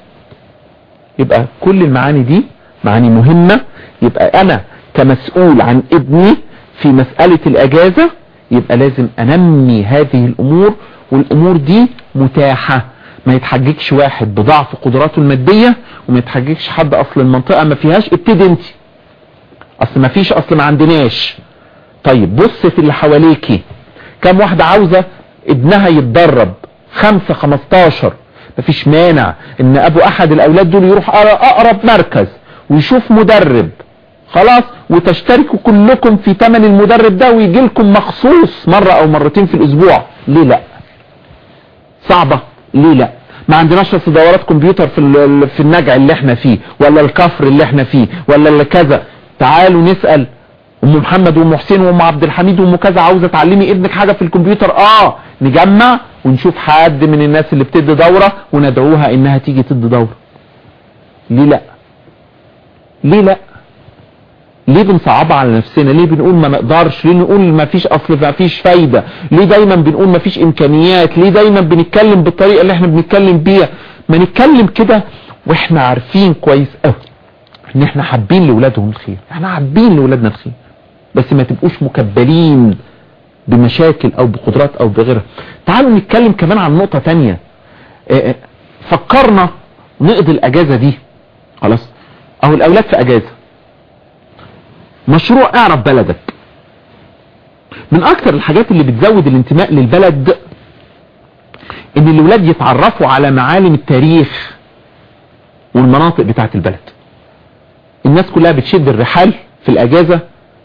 يبقى كل المعاني دي معاني مهمة. يبقى أنا كمسؤول عن ابني في مسألة الأجازة يبقى لازم أنمي هذه الأمور والأمور دي متاحة. ما يتحججش واحد بضعف قدراته المادية وما يتحججش حد أصل المنطقة ما فيهاش. ابتدي انت. أصل ما فيش أصل ما عندناش. طيب بص في اللي حواليكي كم واحدة عاوزة ابنها يتدرب؟ خمسة خمستاشر. مفيش مانع إن أبو أحد الأولاد دول يروح أقرب مركز ويشوف مدرب. خلاص وتشتركوا كلكم في ثمن المدرب ده ويجي لكم مخصوص مرة أو مرتين في الأسبوع. ليه لأ؟ صعبة. ليه لأ؟ ما عندناش بس دورات كمبيوتر في في النجع اللي إحنا فيه ولا الكفر اللي إحنا فيه ولا اللي كذا. تعالوا نسأل. أم محمد وام حسين وام عبد الحميد وام كذا عاوزة تعلمي ابنك حاجة في الكمبيوتر؟ آه. نجمع ونشوف حد من الناس اللي بتدي دورة وندعوها إنها تيجي تدي دورة. ليه لأ؟ ليه لأ؟ ليه بنصعبها على نفسنا؟ ليه بنقول ما نقدرش؟ ليه نقول ما فيش أصل ما فيش فايدة؟ ليه دايما بنقول ما فيش إمكانيات؟ ليه دايما بنتكلم بالطريقة اللي إحنا بنتكلم بيها؟ ما نتكلم كده وإحنا عارفين كويس قوي إن إحنا حابين لاولادهم الخير. إحنا حابين لاولادنا الخير. بس ما تبقوش مكبلين بمشاكل أو بقدرات أو بغيرها. تعالوا نتكلم كمان عن نقطة تانية. فكرنا نقضي الأجازة دي. خلاص؟ أو الأولاد في أجازة. مشروع اعرف بلدك. من أكتر الحاجات اللي بتزود الانتماء للبلد ان الاولاد يتعرفوا على معالم التاريخ والمناطق بتاعت البلد. الناس كلها بتشد الرحال في الاجازة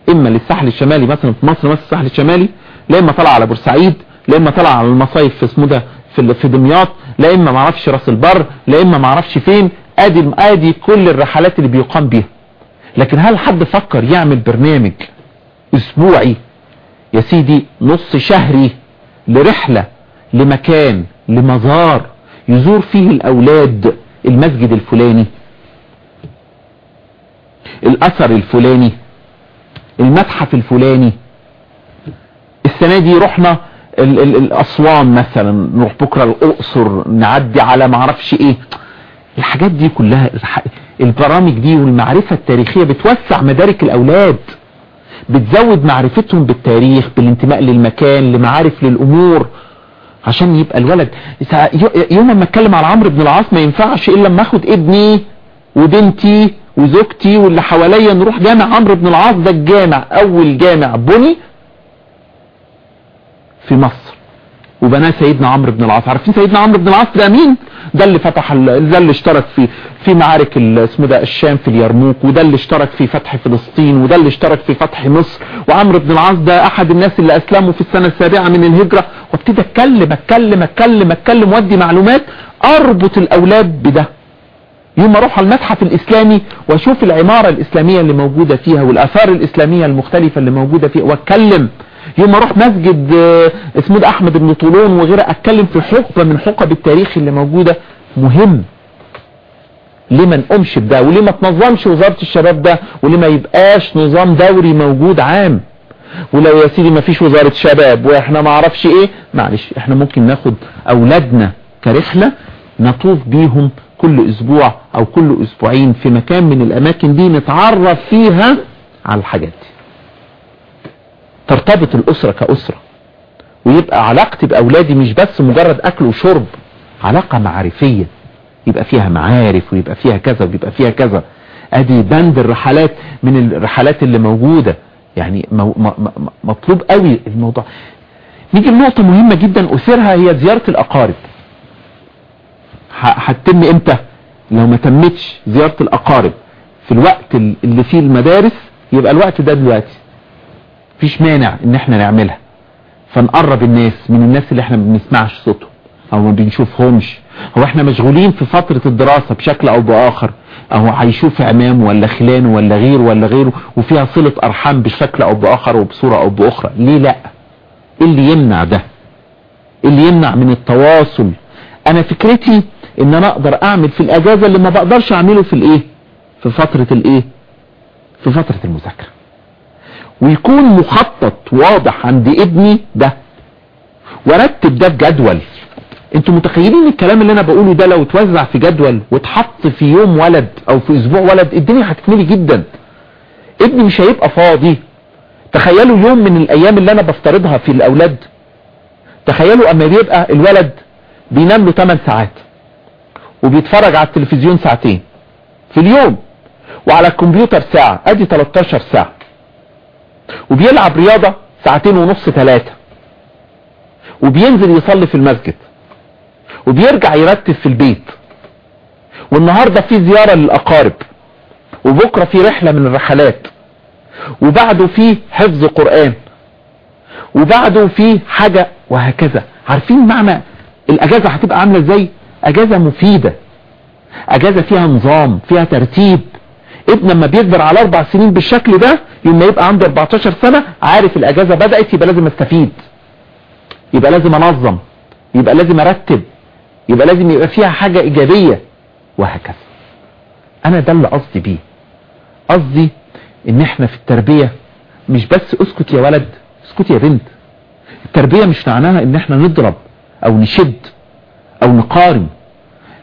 إما للساحل الشمالي مثلا في مصر مثلا الساحل الشمالي لا إما طلع على بورسعيد لا إما طلع على المصايف في اسمه ده في في دمياط لا إما ما أعرفش راس البر لا إما ما أعرفش فين. ادي أدي كل الرحلات اللي بيقام بيها. لكن هل حد فكر يعمل برنامج أسبوعي يا سيدي نص شهري لرحلة لمكان لمزار يزور فيه الأولاد المسجد الفلاني الأثر الفلاني المتحف الفلاني؟ السنة دي رحنا ال ال الأسوان مثلا نروح بكرة الأقصر نعدي على معرفش إيه. الحاجات دي كلها البرامج دي والمعرفة التاريخية بتوسع مدارك الأولاد بتزود معرفتهم بالتاريخ بالانتماء للمكان لمعارف للأمور عشان يبقى الولد. يوم ما أتكلم على عمرو بن العاص ما ينفعش إلا لما آخد ابني وبنتي وزوجتي واللي حواليا نروح جامع عمرو بن العاص ده الجامع أول جامع بني في مصر. وبناه سيدنا عمرو بن العاص. عارفين سيدنا عمرو بن العاص ده مين؟ ده اللي فتح ده اللي اشترك في في معارك اسمه ده الشام في اليرموك وده اللي اشترك في فتح فلسطين وده اللي اشترك في فتح مصر. وعمرو بن العاص ده أحد الناس اللي أسلموا في السنة السابعة من الهجرة. وابتدي اتكلم اتكلم اتكلم اتكلم وادي معلومات أربط الأولاد بده. يوم أروح على المتحف الإسلامي وأشوف العمارة الإسلامية اللي موجودة فيها والآثار الإسلامية المختلفة اللي موجودة فيها وأتكلم. يوم أروح مسجد اسمه ده أحمد بن طولون وغيره أتكلم في حقبة من حقب التاريخ اللي موجودة مهم. ليه ما نقومش بده؟ وليه ما تنظمش وزارة الشباب ده؟ وليه ما يبقاش نظام دوري موجود عام؟ ولو يا سيدي ما فيش وزارة شباب وإحنا ما عرفش إيه معلش إحنا ممكن ناخد أولادنا كرحلة نطوف بيهم كل أسبوع أو كل أسبوعين في مكان من الأماكن دي نتعرف فيها على الحاجات دي. ترتبط الأسرة كأسرة ويبقى علاقتي بأولادي مش بس مجرد أكل وشرب علاقة معرفية يبقى فيها معارف ويبقى فيها كذا ويبقى فيها كذا. أدي بند الرحلات من الرحلات اللي موجودة. يعني مطلوب قوي الموضوع. نيجي لنقطة مهمة جدا أثيرها هي زيارة الأقارب. هتتم إمتى؟ لو ما تمتش زيارة الأقارب. في الوقت اللي فيه المدارس يبقى الوقت ده دلوقتي. مفيش مانع إن إحنا نعملها. فنقرب الناس من الناس اللي إحنا ما بنسمعش صوتهم أو ما بنشوفهمش. هو إحنا مشغولين في فترة الدراسة بشكل أو بآخر. أو هيشوف عمامه ولا خلانه ولا غيره ولا غيره وفيها صلة أرحام بشكل أو بآخر وبصورة أو بأخرى. ليه لأ؟ إيه اللي يمنع ده؟ إيه اللي يمنع من التواصل؟ أنا فكرتي إن أنا أقدر أعمل في الأجازة اللي ما بقدرش أعمله في الإيه؟ في فترة الإيه؟ في فترة المذاكرة. ويكون مخطط واضح عند ابني ده. ورتب ده بجدول أنتوا متخيلين الكلام اللي أنا بقوله ده لو اتوزع في جدول واتحط في يوم ولد أو في أسبوع ولد الدنيا هتكملي جدا. ابني مش هيبقى فاضي. تخيلوا يوم من الأيام اللي أنا بفترضها في الاولاد. تخيلوا اما بيبقى الولد بينام له 8 ساعات وبيتفرج على التلفزيون ساعتين في اليوم وعلى الكمبيوتر ساعة ادي 13 ساعة. وبيلعب رياضة ساعتين ونص ثلاثة وبينزل يصلي في المسجد. وبيرجع يرتب في البيت. والنهاردة في زيارة للأقارب. وبكرة في رحلة من الرحلات. وبعده في حفظ قرآن. وبعده في حاجة وهكذا. عارفين معنى الأجازة هتبقى عاملة إزاي؟ أجازة مفيدة. أجازة فيها نظام فيها ترتيب. ابن لما بيكبر على أربع سنين بالشكل ده يوم يبقى عنده 14 سنة عارف الأجازة بدأت يبقى لازم أستفيد. يبقى لازم أنظم. يبقى لازم أرتب. يبقى لازم يبقى فيها حاجة إيجابية. وهكذا. أنا ده اللي قصدي بيه. قصدي إن إحنا في التربية مش بس اسكت يا ولد اسكت يا بنت. التربية مش معناها إن إحنا نضرب أو نشد أو نقارن.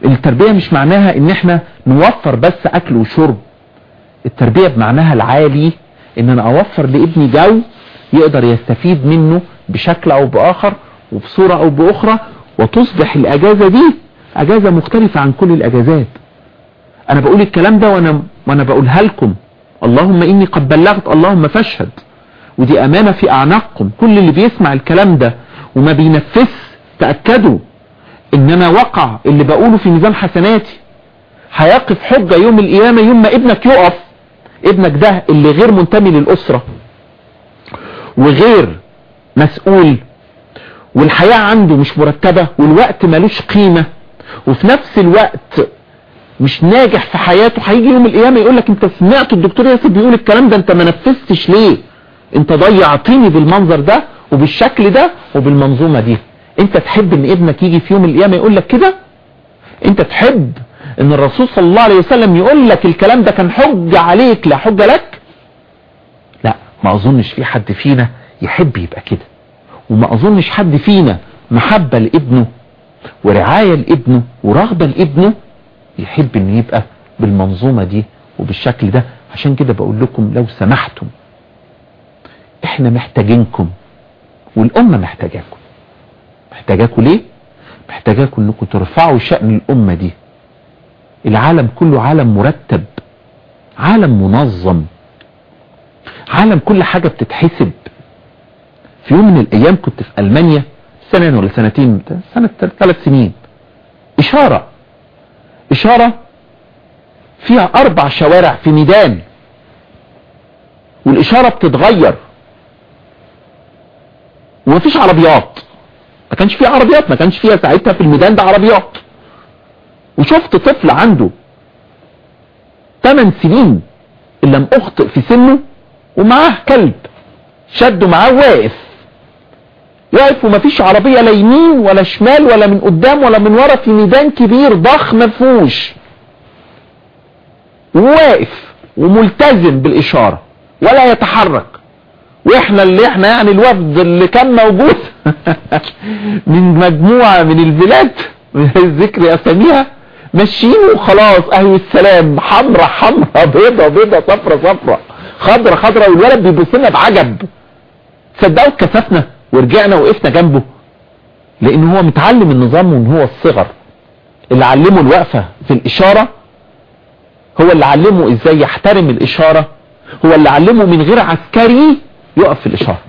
التربية مش معناها إن إحنا نوفر بس أكل وشرب. التربية بمعناها العالي إن أنا أوفر لابني جو يقدر يستفيد منه بشكل أو بآخر وبصورة أو بأخرى وتصبح الأجازة دي أجازة مختلفة عن كل الأجازات. أنا بقول الكلام ده وأنا, وأنا بقولها لكم. اللهم إني قد بلغت اللهم فاشهد. ودي أمانة في أعناقكم. كل اللي بيسمع الكلام ده وما بينفذ تأكدوا إن أنا وقع اللي بقوله في ميزان حسناتي. هيقف حجة يوم القيامة يوم ما ابنك يقف. ابنك ده اللي غير منتمي للأسرة وغير مسؤول والحياة عنده مش مرتبة والوقت ملوش قيمة وفي نفس الوقت مش ناجح في حياته هيجي يوم القيامة يقول لك انت سمعت الدكتور ياسر بيقول الكلام ده انت ما نفذتش ليه؟ انت ضيعتني بالمنظر ده وبالشكل ده وبالمنظومة دي. انت تحب ان ابنك يجي في يوم القيامة يقول لك كده؟ انت تحب إن الرسول صلى الله عليه وسلم يقول لك الكلام ده كان حجة عليك لا حجة لك؟ لا ما أظنش في حد فينا يحب يبقى كده. وما أظنش حد فينا محبة لابنه ورعاية لابنه ورغبة لابنه يحب ان يبقى بالمنظومة دي وبالشكل ده. عشان كده بقول لكم لو سمحتم إحنا محتاجينكم والأمة محتاجاكم. محتاجاكم ليه؟ محتاجاكم إنكم ترفعوا شأن الأمة دي. العالم كله عالم مرتب عالم منظم عالم كل حاجة بتتحسب. في يوم من الأيام كنت في ألمانيا سنة ولا سنتين سنة ثلاث سنين. إشارة إشارة فيها أربع شوارع في ميدان والإشارة بتتغير. ومفيش عربيات. ما كانش فيها عربيات ما كانش فيها ساعتها في الميدان ده عربيات. وشفت طفل عنده 8 سنين إن لم أخطئ في سنه ومعاه كلب شده معاه واقف. واقف ومفيش عربية لا يمين ولا شمال ولا من قدام ولا من ورا في ميدان كبير ضخم مفهوش وواقف وملتزم بالإشارة ولا يتحرك. وإحنا اللي إحنا يعني الوفد اللي كان موجود من مجموعة من البلاد ذكر أساميها ماشيين وخلاص اهو السلام حمرة حمرة بيضة بيضة صفرة صفرة خضرة خضرة والولد بيبص لنا بعجب. صدقوا اتكسفنا ورجعنا وقفنا جنبه لأن هو متعلم النظام من هو الصغر. اللي علمه الوقفة في الإشارة هو اللي علمه إزاي يحترم الإشارة هو اللي علمه من غير عسكري يقف في الإشارة.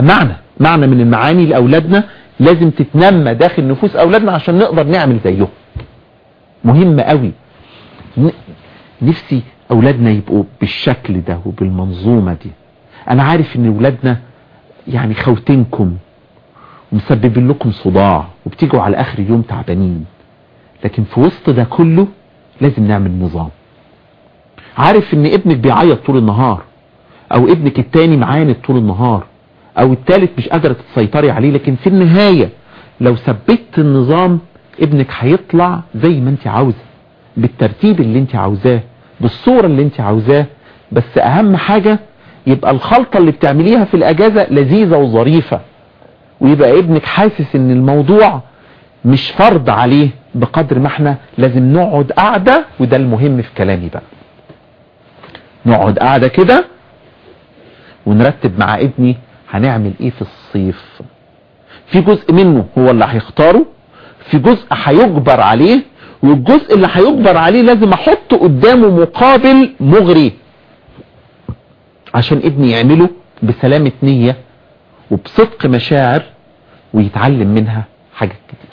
معنى معنى من المعاني لأولادنا لازم تتنمى داخل نفوس أولادنا عشان نقدر نعمل زيهم مهم قوي. نفسي أولادنا يبقوا بالشكل ده وبالمنظومة دي. أنا عارف إن أولادنا يعني خوتينكم ومسببين لكم صداع وبتيجوا على آخر يوم تعبانين. لكن في وسط ده كله لازم نعمل نظام. عارف إن ابنك بيعيط طول النهار أو ابنك التاني معاند طول النهار. أو التالت مش قادرة تسيطري عليه لكن في النهاية لو ثبت النظام ابنك هيطلع زي ما انت عاوزة بالترتيب اللي انت عاوزاه بالصورة اللي انت عاوزاه. بس أهم حاجة يبقى الخلطة اللي بتعمليها في الأجازة لذيذة وظريفة ويبقى ابنك حاسس إن الموضوع مش فرض عليه بقدر ما إحنا لازم نقعد قاعدة وده المهم في كلامي بقى. نقعد قاعدة كده ونرتب مع ابني هنعمل إيه في الصيف؟ في جزء منه هو اللي هيختاره في جزء هيجبر عليه والجزء اللي هيجبر عليه لازم أحط قدامه مقابل مغري. عشان ابني يعمله بسلامة نية وبصدق مشاعر ويتعلم منها حاجات كتير.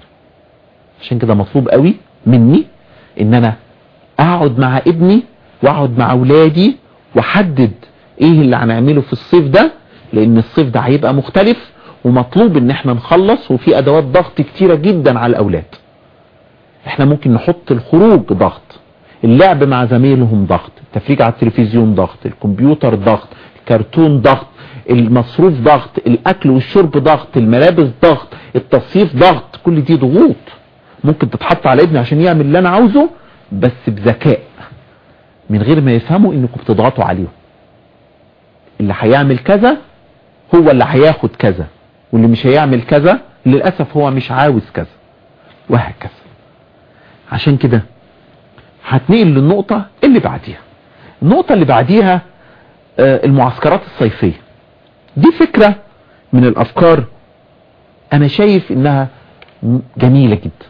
عشان كده مطلوب قوي مني إن أنا أقعد مع ابني وأقعد مع اولادي وأحدد إيه اللي هنعمله في الصيف ده لأن الصيف ده هيبقى مختلف ومطلوب إن إحنا نخلص وفي أدوات ضغط كتيرة جدا على الأولاد. إحنا ممكن نحط الخروج ضغط اللعب مع زميلهم ضغط التفريج على التلفزيون ضغط الكمبيوتر ضغط الكرتون ضغط المصروف ضغط الأكل والشرب ضغط الملابس ضغط التصيف ضغط كل دي ضغوط. ممكن تتحط على ابني عشان يعمل اللي أنا عاوزه بس بذكاء من غير ما يفهموا إنكم بتضغطوا عليهم. اللي هيعمل كذا هو اللي هياخد كذا واللي مش هيعمل كذا للأسف هو مش عاوز كذا وهكذا. عشان كده هتنقل للنقطة اللي بعديها. النقطة اللي بعديها المعسكرات الصيفية. دي فكرة من الأفكار أنا شايف إنها جميلة جدا.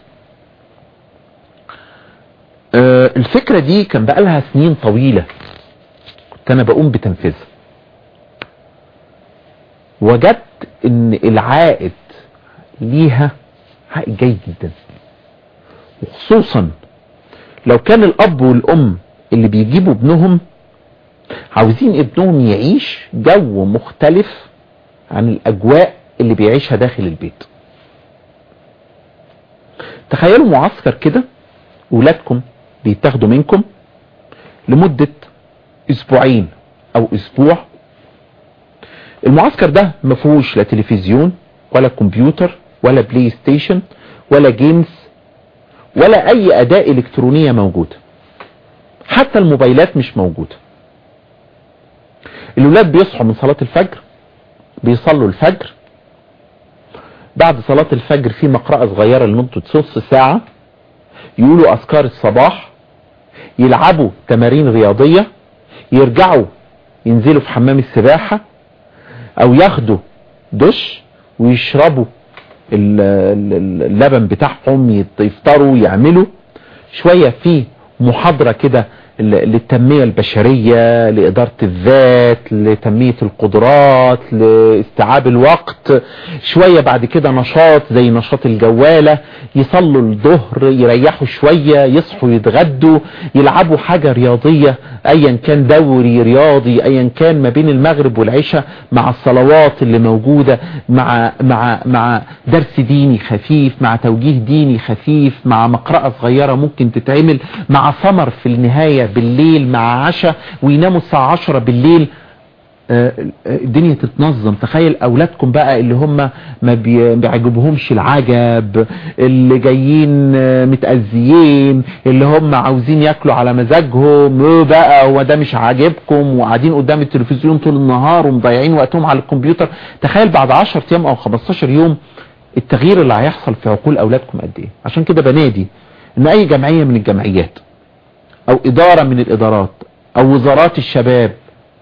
الفكرة دي كان بقالها سنين طويلة كنت أنا بقوم بتنفيذها. وجدت إن العائد ليها عائد جيد جدا. وخصوصا لو كان الأب والأم اللي بيجيبوا ابنهم عاوزين ابنهم يعيش جو مختلف عن الأجواء اللي بيعيشها داخل البيت. تخيلوا معسكر كده ولادكم بيتاخدوا منكم لمدة أسبوعين أو أسبوع المعسكر ده ما فيهوش لا تلفزيون ولا كمبيوتر ولا PlayStation ولا games ولا أي أداة إلكترونية موجودة. حتى الموبايلات مش موجودة. الولاد بيصحوا من صلاة الفجر بيصلوا الفجر. بعد صلاة الفجر في مقرأة صغيرة لمدة نص ساعة يقولوا أذكار الصباح يلعبوا تمارين رياضية يرجعوا ينزلوا في حمام السباحة أو ياخدوا دش ويشربوا اللبن بتاعهم يفطروا يعملوا. شوية في محاضرة كده للتنمية البشرية لإدارة الذات لتنمية القدرات لاستيعاب الوقت. شوية بعد كده نشاط زي نشاط الجوالة يصلوا الظهر يريحوا شوية يصحوا يتغدوا يلعبوا حاجة رياضية ايا كان دوري رياضي ايا كان ما بين المغرب والعشاء مع الصلوات اللي موجودة مع, مع, مع درس ديني خفيف مع توجيه ديني خفيف مع مقرأة صغيرة ممكن تتعمل مع ثمر في النهاية بالليل مع عشاء ويناموا الساعة 10 بالليل. الدنيا تتنظم. تخيل أولادكم بقى اللي هم ما بيعجبهمش العجب اللي جايين متأذيين اللي هم عاوزين ياكلوا على مزاجهم. بقى هو ده مش عاجبكم وقاعدين قدام التلفزيون طول النهار ومضيعين وقتهم على الكمبيوتر. تخيل بعد 10 أيام أو 15 يوم التغيير اللي هيحصل في عقول أولادكم قد إيه؟ عشان كده بنادي إن أي جمعية من الجمعيات أو إدارة من الإدارات أو وزارات الشباب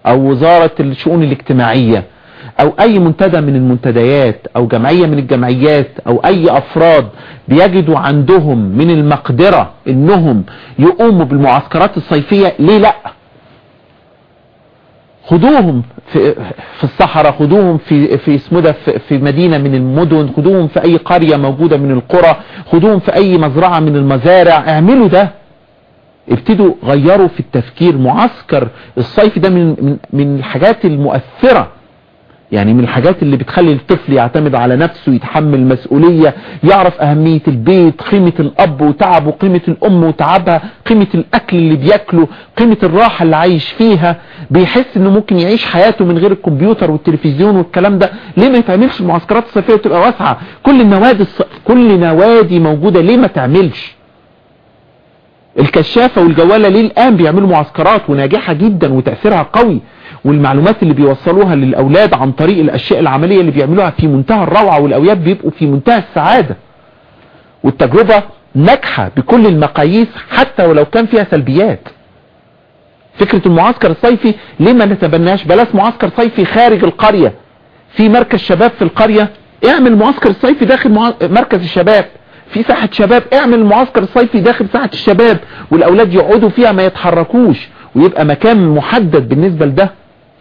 أو وزارة الشؤون الاجتماعية أو أي منتدى من المنتديات أو جمعية من الجمعيات أو أي أفراد بيجدوا عندهم من المقدرة إنهم يقوموا بالمعسكرات الصيفية ليه لأ؟ خدوهم في, في الصحراء خدوهم في في اسمه ده في, في مدينة من المدن خدوهم في أي قرية موجودة من القرى خدوهم في أي مزرعة من المزارع اعملوا ده. ابتدوا غيروا في التفكير معسكر الصيف ده من, من, من الحاجات المؤثرة. يعني من الحاجات اللي بتخلي الطفل يعتمد على نفسه يتحمل مسؤولية يعرف أهمية البيت قيمة الأب وتعبه قيمة الأم وتعبها قيمة الأكل اللي بياكله قيمة الراحة اللي عايش فيها. بيحس إنه ممكن يعيش حياته من غير الكمبيوتر والتلفزيون والكلام ده. ليه ما يتعملش المعسكرات الصيفية وتبقى واسعة؟ كل النوادي الص... كل نوادي موجودة ليه ما تعملش؟ الكشافة والجوالة ليه الآن بيعملوا معسكرات وناجحة جدا وتأثيرها قوي والمعلومات اللي بيوصلوها للأولاد عن طريق الأشياء العملية اللي بيعملوها في منتهى الروعة والأولاد بيبقوا في منتهى السعادة. والتجربة ناجحة بكل المقاييس حتى ولو كان فيها سلبيات. فكرة المعسكر الصيفي ليه ما نتبناش بلاش معسكر صيفي خارج القرية. في مركز شباب في القرية اعمل معسكر الصيفي داخل مركز الشباب. في ساحة شباب اعمل المعسكر الصيفي داخل ساحة الشباب والأولاد يقعدوا فيها ما يتحركوش ويبقى مكان محدد بالنسبة لده.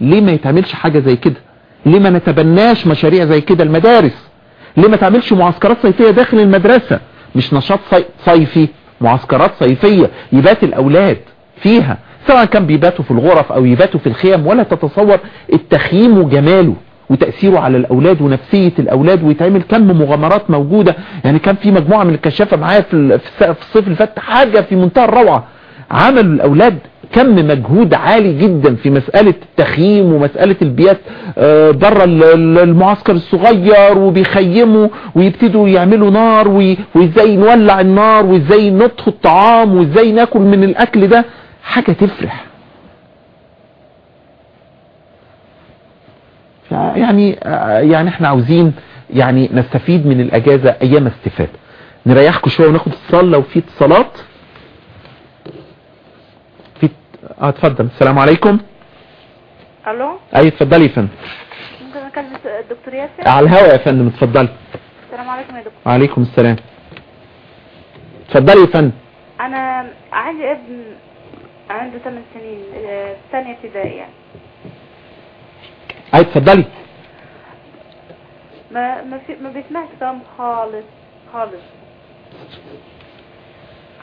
ليه ما يتعملش حاجة زي كده؟ ليه ما نتبناش مشاريع زي كده المدارس؟ ليه ما تعملش معسكرات صيفية داخل المدرسة؟ مش نشاط صيفي معسكرات صيفية يبات الأولاد فيها سواء كان بيباتوا في الغرف أو يباتوا في الخيام ولا تتصور التخييم وجماله وتأثيره على الأولاد ونفسية الأولاد ويتعمل كم مغامرات موجودة. يعني كان في مجموعة من الكشافة معايا في الصيف اللي فات حاجة في منتهى الروعة. عملوا الأولاد كم مجهود عالي جدا في مسألة التخييم ومسألة البيات آه، بره المعسكر الصغير وبيخيموا ويبتدوا يعملوا نار وإزاي نولع النار وإزاي نطهو الطعام وإزاي ناكل من الأكل ده. حاجة تفرح. يعني يعني إحنا عاوزين يعني نستفيد من الأجازة أيام استفادة نريحكم شوية وناخد اتصال لو في اتصالات في آه اتفضل. السلام عليكم. ألو؟ أي اتفضلي يا فندم. ممكن أكلم الدكتور ياسر؟ على الهواء يا فندم اتفضلي. السلام عليكم يا دكتور. وعليكم السلام. اتفضلي يا فندم. أنا عندي ابن عنده 8 سنين آه، ثانية ابتدائي يعني أي اتفضلي ما ما في ما بيسمعش كلام خالص خالص.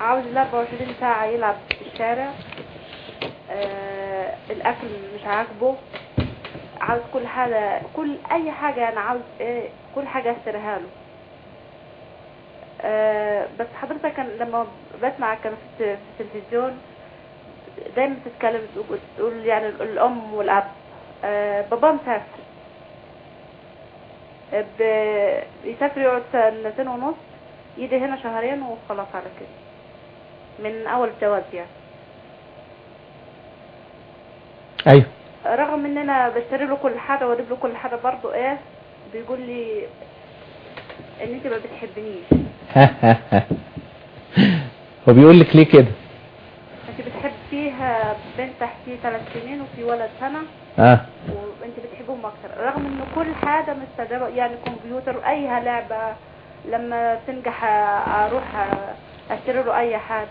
عاوز ال 24 ساعة يلعب في الشارع. آه الأكل مش عاجبه. عاوز كل حاجة كل أي حاجة أنا عاوز إيه كل حاجة أشتريها له. آه بس حضرتك لما بسمع كان في التلفزيون دايما بتتكلم تقول يعني الأم والأب. آه بابا مسافر بيسافر يقعد سنتين ونص يجي هنا شهرين وخلاص على كده. من أول الجواز يعني. أيوه. رغم ان أنا بشتري له كل حاجة وأجيب له كل حاجة برضه إيه بيقول لي إن أنت ما بتحبنيش. هو بيقول لك ليه كده؟ أنت بتحب فيها بنت تحتي ثلاث سنين وفي ولد سنه آه وانت بتحبهم أكتر. رغم ان كل حاجة مستجابه يعني كمبيوتر أي لعبة لما تنجح أروح أشتري له أي حاجة.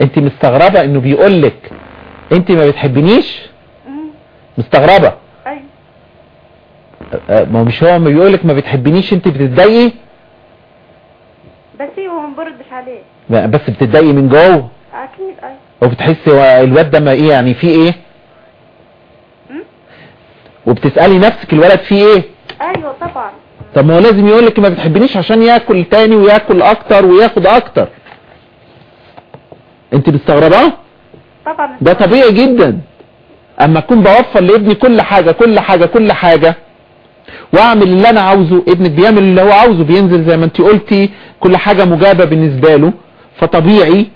أنت مستغربة إنه بيقول لك أنت ما بتحبنيش؟ مستغربة. أيوه ما مش هو ما بيقول لك ما بتحبنيش أنت بتتضايقي؟ بس هو ما بردش عليه. بس بتتضايقي من جوه؟ أكيد أيوه وبتحسي الواد ده ما إيه يعني فيه إيه؟ وبتسألي نفسك الولد فيه إيه؟ أيوه طبعا. طب ما هو لازم يقول لك ما بتحبنيش عشان ياكل تاني وياكل أكتر وياخد أكتر. أنت مستغرباه طبعا. ده طبيعي جدا. أما أكون بوفر لابني كل حاجة كل حاجة كل حاجة وأعمل اللي أنا عاوزه ابنك بيعمل اللي هو عاوزه بينزل زي ما أنت قلتي كل حاجة مجابة بالنسبة له فطبيعي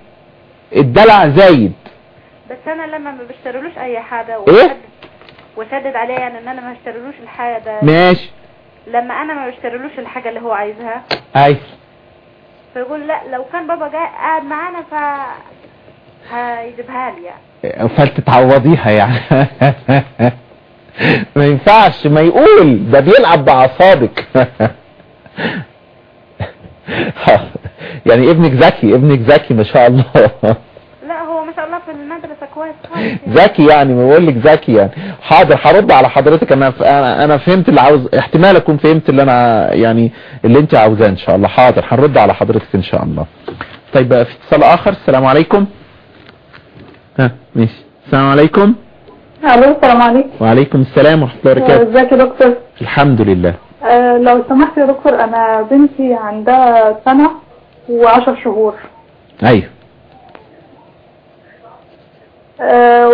الدلع زايد. بس أنا لما ما بشتريلوش أي حاجة إيه؟ وشدد عليه يعني إن أنا ما اشتريلوش الحاجة. ده ماشي. لما أنا ما بشتريلوش الحاجة اللي هو عايزها. أي. فيقول لا لو كان بابا جاي قاعد معانا ف هيجيبها لي يعني. فانت تعوضيها يعني. ما ينفعش ما يقول. ده بيلعب باعصابك يعني ابنك ذكي ابنك ذكي ما شاء الله. ما شاء الله في المدرسة كويس خالص ذكي يعني بقول لك ذكي يعني. حاضر هرد على حضرتك. أنا أنا فهمت اللي عاوز احتمال اكون فهمت اللي أنا يعني اللي أنت عاوزاه إن شاء الله. حاضر هنرد على حضرتك إن شاء الله. طيب في اتصال آخر. السلام عليكم. ها ماشي. السلام عليكم. ألو السلام عليكم. وعليكم السلام ورحمة الله وبركاته. ازيك يا دكتور؟ الحمد لله. أه لو سمحت يا دكتور أنا بنتي عندها سنة وعشر شهور. أيوه.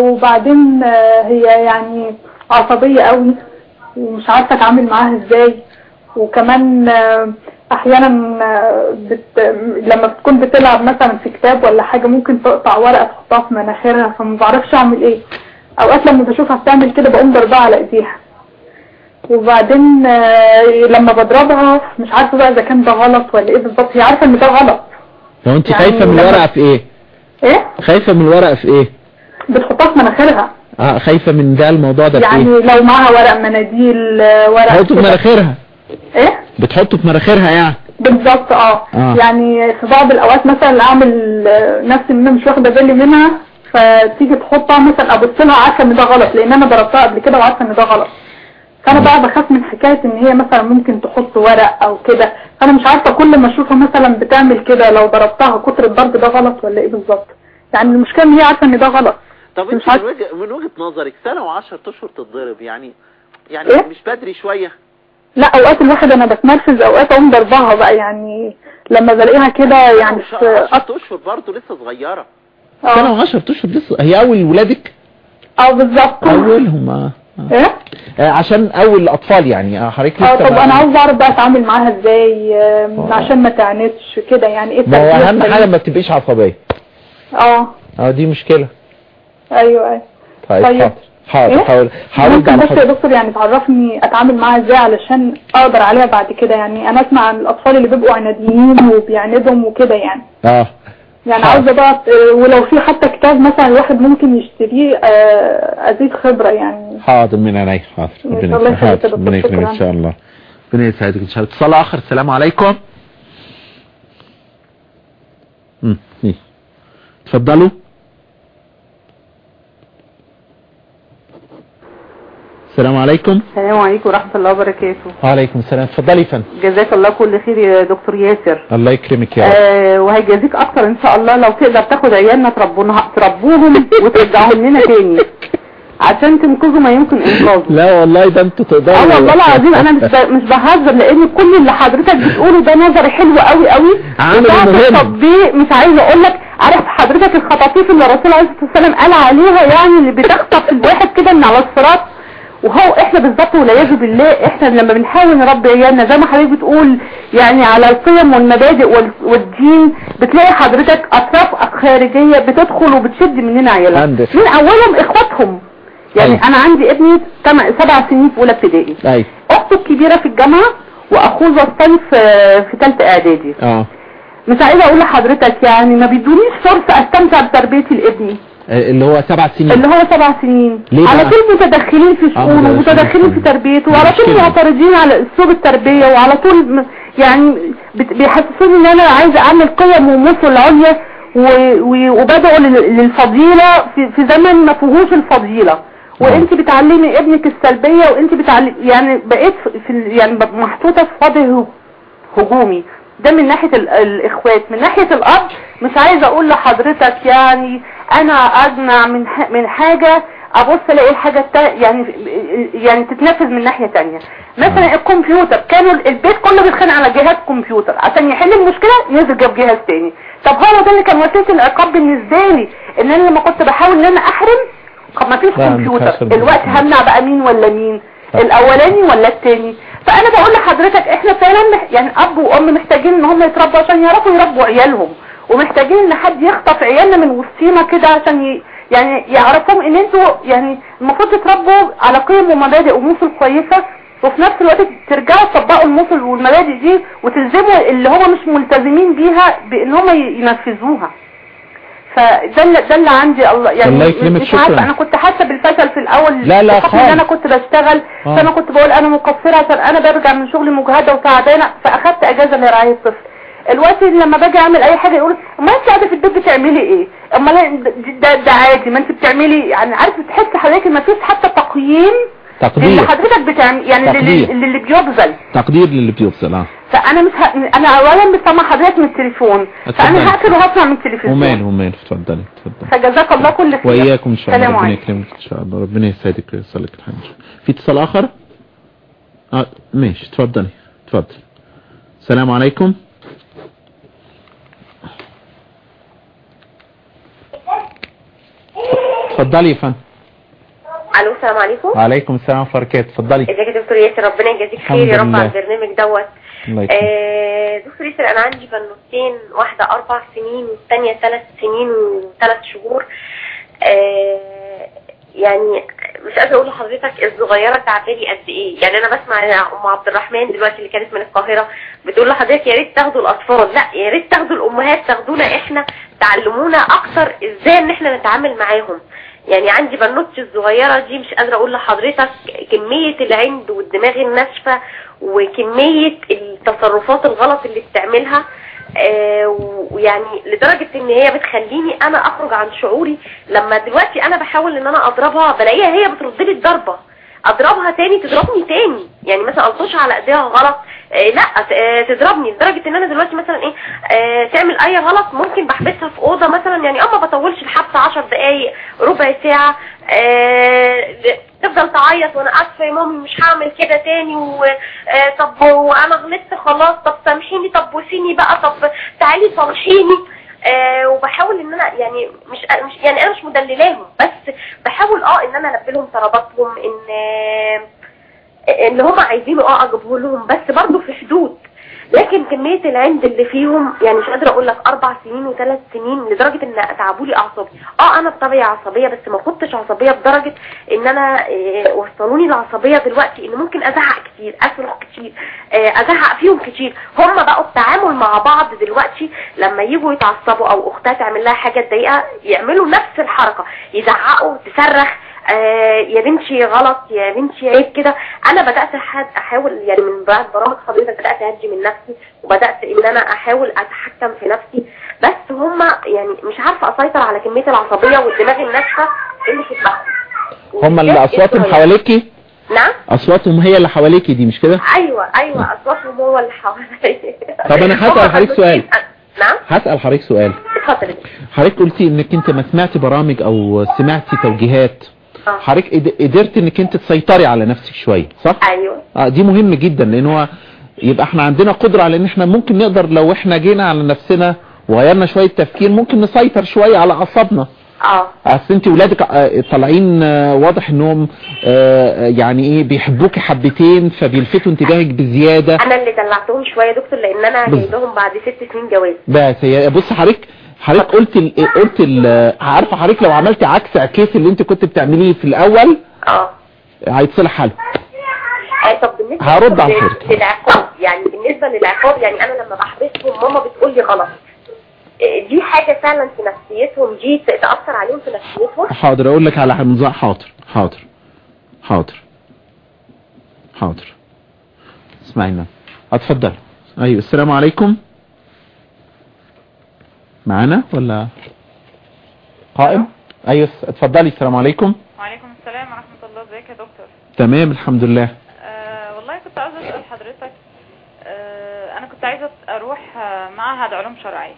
وبعدين أه هي يعني عصبية قوي ومش عارفة أتعامل معاها إزاي. وكمان أه أحيانا بت... لما بتكون بتلعب مثلا في كتاب ولا حاجة ممكن تقطع ورقة تحطها في مناخيرها فما بعرفش أعمل إيه. أوقات لما بشوفها بتعمل كده بقوم ضربها على إيديها. وبعدين لما بضربها مش عارفة بقى إذا كان ده غلط ولا إيه بالظبط. هي عارفة إن ده غلط. لو أنت يعني خايفة من الورقة في إيه؟ إيه؟ خايفة من الورقة في إيه؟ بتحطها في مناخيرها آه خايفة من ده الموضوع ده يعني في لو معاها ورق مناديل ورق بتحطه في مناخيرها. إيه؟ بتحطه في مناخيرها يعني. بالظبط آه. آه. يعني في بعض الأوقات مثلا أعمل نفسي إن أنا مش واخدة بالي منها فتيجي تحطها مثلا أبص لها عارفة إن ده غلط لأن أنا ضربتها قبل كده وعارفة إن ده غلط. فأنا بقى بخاف من حكاية إن هي مثلا ممكن تحط ورق أو كده. فأنا مش عارفة كل ما أشوفها مثلا بتعمل كده لو ضربتها كتر الضرب ده غلط ولا إيه بالظبط. يعني المشكلة إن هي عارفة إن ده غلط. طب انت من وجهة, من وجهة نظرك سنة وعشر أشهر تتضرب يعني يعني إيه؟ مش بدري شوية؟ لا أوقات الواحد أنا بتنرفز أوقات أقوم ضربها بقى يعني لما بلاقيها كده يعني في أط... عشر أشهر برضه لسه صغيرة. سنة آه وعشر أشهر لسه؟ هي أول ولادك؟ آه بالظبط. اولهم آه آه. إيه؟ آه، عشان أول الاطفال يعني آه، حضرتك آه لسه طب أنا عاوز أعرف بقى أتعامل معاها إزاي آه. عشان ما تعنتش كده يعني إيه ما هو أهم حاجة السليمة؟ ما تبقيش عصبية. آه. آه دي مشكلة. أيوه أيوه طيب طيب. حاضر حاضر إيه؟ حاضر حاضر ممكن بس يا. دكتور يعني تعرفني أتعامل معاها إزاي علشان أقدر عليها بعد كده يعني أنا أسمع عن الأطفال اللي بيبقوا عناديين وبيعندهم وكده يعني آه يعني. عاوزة بقى ولو في حتى كتاب مثلا الواحد ممكن يشتريه آه، أزيد خبرة يعني حاضر من عيني حاضر ربنا يكرمك. إن. شاء الله ربنا يسعدك إن شاء الله اتصال آخر السلام عليكم. اتفضلوا السلام عليكم. السلام عليكم ورحمة الله وبركاته. وعليكم السلام. اتفضلي يا فندم. جزاك الله كل خير يا دكتور ياسر. الله يكرمك يا رب. آه وهيجازيك أكتر إن شاء الله. لو تقدر تاخد عيالنا تربوهم وترجعهم لنا تاني. عشان تنقذوا ما يمكن إنقاذه. لا والله ده أنتوا تقدروا. آه والله العظيم أنا مش مش بهزر لأن كل اللي حضرتك بتقوله ده نظري حلو قوي قوي عامل مهم. التطبيق مش عايزه أقول لك عارف حضرتك الخطاطيف اللي الرسول عليه الصلاة والسلام قال عليها يعني اللي بتخطف الواحد كده من على الصراط؟ وهو إحنا بالظبط والعياذ بالله إحنا لما بنحاول نربي عيالنا زي ما حضرتك بتقول يعني على القيم والمبادئ وال- والدين بتلاقي حضرتك أطراف خارجية بتدخل وبتشد مننا عيالنا. من أولهم إخواتهم. يعني أيوة. أنا عندي ابني سبع سنين في أولى ابتدائي. أيوه أخته الكبيرة في الجامعة وأخوه الثاني في في ثالثه إعدادي. آه. مش عايزة أقول لحضرتك يعني ما بيدونيش فرصة أستمتع بتربيتي لابني اللي هو سبع سنين. اللي هو سبع سنين. ليه على؟ طول متدخلين في شؤونه متدخلين ومتدخلين في- تربيته وعلى طول. معترضين على أسلوب التربية وعلى طول يعني بيحسسوني إن أنا عايزة أعمل قيم ومثل عليا و- و- وبدعوا لل- للفضيلة في, في زمن ما فيهوش الفضيلة. وأنت بتعلمي ابنك السلبية وأنت بتعلمي يعني بقيت في يعني محطوطة في وضع هجومي. ده من ناحية ال- الإخوات. من ناحية الأب مش عايزة أقول لحضرتك يعني أنا أجمع من من حاجة أبص ألاقي الحاجة يعني يعني تتنفذ من ناحية تانية. مثلا الكمبيوتر كانوا البيت كله بيتخانق على جهاز كمبيوتر. عشان يحل المشكلة ينزل جاب جهاز تاني. طب هو ده اللي كان وسيلة العقاب بالنسبة لي إن أنا لما كنت بحاول إن أنا أحرم طب ما فيش كمبيوتر. الوقت همنع بقى مين ولا مين؟ الأولاني ولا التاني؟ فأنا بقول لحضرتك إحنا فعلا يعني أب وأم محتاجين إن هم يتربوا عشان يعرفوا يربوا عيالهم. ومحتاجين إن حد يخطف عيالنا من وسطينا كده عشان ي... يعني يعرفهم إن أنتوا يعني المفروض تتربوا على قيم ومبادئ ومثل كويسة وفي نفس الوقت ترجعوا تطبقوا المثل والمبادئ دي وتلزموا اللي هم مش ملتزمين بيها بإن هم ينفذوها. فده اللي ده اللي عندي. الله يعني الله يكرمك، مش عارفه. أنا كنت حاسة بالفشل في الأول. لا، لا إن أنا خالص. كنت بشتغل. آه. فأنا كنت بقول أنا مقصرة عشان أنا برجع من شغلي مجهدة وتعبانة فأخدت أجازة لرعاية الطفل الوقت لما باجي اعمل اي حاجة يقول امال انت قاعدة في البيت بتعملي إيه؟ امال ده, ده عادي ما انت بتعملي يعني عارف بتحس حضرتك ما فيش حتى تقييم اللي تقدير حضرتك بتعمل يعني اللي, تقدير. اللي, اللي بيبذل تقدير للي بيوصل آه. فأنا مش ه... أنا اولا بسمع حضرتك من التليفون. فأنا هقفل وهسمع من التلفزيون وماله وماله اتفضلي اتفضلي. فجزاك الله كل خير. وإياكم إن شاء الله ربنا. يكرمك إن شاء الله ربنا يسعدك ويصلك الحال في اتصال آخر؟ آه ماشي اتفضلي اتفضل السلام عليكم. اتفضلي يا فندم. ألو السلام عليكم. وعليكم السلام ورحمة الله وبركاته. اتفضلي. ازيك يا دكتور ياسر؟ ربنا يجازيك خير يا رب. على البرنامج دوت. الله يكرمك. آه دكتور ياسر أنا عندي بنوتين واحدة أربع سنين والثانيه ثلاث سنين وثلاث شهور. آه يعني مش قادرة أقول لحضرتك الصغيرة تعباني قد إيه. يعني أنا بسمع أم عبد الرحمن دلوقتي اللي كانت من القاهرة بتقول لحضرتك يا ريت تاخدوا الأطفال. لا يا ريت تاخدوا الأمهات تاخدونا إحنا تعلمونا أكتر إزاي إن إحنا نتعامل معاهم. يعني عندي بنوتي الصغيرة دي مش قادرة أقول لحضرتك كمية العند والدماغ الناشفة وكمية التصرفات الغلط اللي بتعملها آه، ويعني لدرجة إن هي بتخليني أنا أخرج عن شعوري. لما دلوقتي أنا بحاول إن أنا أضربها بلاقيها هي بترد لي الضربة. أضربها تاني تضربني تاني. يعني مثلا الطش على ايديها غلط. لا آه، تضربني. لدرجة إن أنا دلوقتي مثلا إيه آه، تعمل أي غلط ممكن بحبسها في أوضة مثلا. يعني أما بطولش الحبس 10 دقايق ربع ساعة آه، تفضل تعيط وأنا اسفه يا مامي مش هعمل كده تاني آه، طب وأنا غلطت خلاص. طب سامحيني طب بوسيني بقى. طب تعالي صالحيني. آه وبحاول إن أنا يعني مش مش يعني أنا مش مدللاهم بس بحاول آه إن أنا ألبي لهم طلباتهم إن آه اللي هم عايزينه آه اجيبه لهم بس برضه في حدود. لكن كمية العند اللي فيهم يعني مش قادرة أقول لك أربع سنين وثلاث سنين لدرجة إن أتعبوا لي أعصابي. آه أنا بطبيعي عصبية بس ما كنتش عصبية بدرجة إن أنا آه، وصلوني العصبية دلوقتي إن ممكن ازعق كتير اصرخ كتير آه، ازعق فيهم كتير. هم بقوا التعامل مع بعض دلوقتي لما يجوا يتعصبوا أو أختها تعمل لها حاجة تضايقها يعملوا نفس الحركة يزعقوا تصرخ آه يا بنتي غلط يا بنتي عيب كده. أنا بدأت أحاول يعني من بعد برامج حضرتك بدأت أهدي من نفسي وبدأت إن أنا أحاول أتحكم في نفسي. بس هم يعني مش عارفة أسيطر على كمية العصبية والدماغ الناشفة اللي في دماغهم. هم اللي أصواتهم حواليكي؟ نعم. أصواتهم هي اللي حواليكي دي مش كده؟ أيوه أيوه أصواتهم هو اللي حواليا. طب أنا هسأل هم حضرتك سؤال. نعم؟ هسأل حضرتك سؤال. اتفضل حضرتك قلتي إنك أنت ما سمعتي برامج أو سمعتي توجيهات. حضرتك قد- قدرت إنك أنت تسيطري على نفسك شوية صح؟ أيوه. آه دي مهم جدا لأن هو يبقى إحنا عندنا قدرة على إن إحنا ممكن نقدر لو إحنا جينا على نفسنا وغيرنا شوية تفكير ممكن نسيطر شوية على أعصابنا. آه. أصل أنت ولادك آه، طالعين آه، واضح إنهم آه، يعني إيه بيحبوكي حبتين فبيلفتوا انتباهك بزيادة. أنا اللي دلعتهم شوية يا دكتور لأن أنا. جايبهم بعد ست سنين جواز. بس هي بص حضرتك حضرتك قلت ال... قلت ال... عارفة حضرتك لو عملتي عكس عكيس اللي انت كنت بتعمليه في الأول؟ آه. هيتصلح حاله طب بالنسبة هرد على لل- حضرتك. للعقاب يعني بالنسبة للعقاب يعني أنا لما بحبسهم ماما بتقول لي غلط. آه، دي حاجة فعلا في نفسيتهم دي تأثر عليهم في نفسيتهم؟ حاضر أقول لك على نظام حاضر حاضر حاضر حاضر. اسمعينا اتفضل أيوه السلام عليكم. معانا؟ ولا؟ قائم؟ أيوه اتفضلي السلام عليكم. وعليكم السلام ورحمة الله. إزيك يا دكتور؟ تمام الحمد لله. آه والله كنت عاوزة أسأل حضرتك آه أنا كنت عايزة أروح آه، معهد علوم شرعية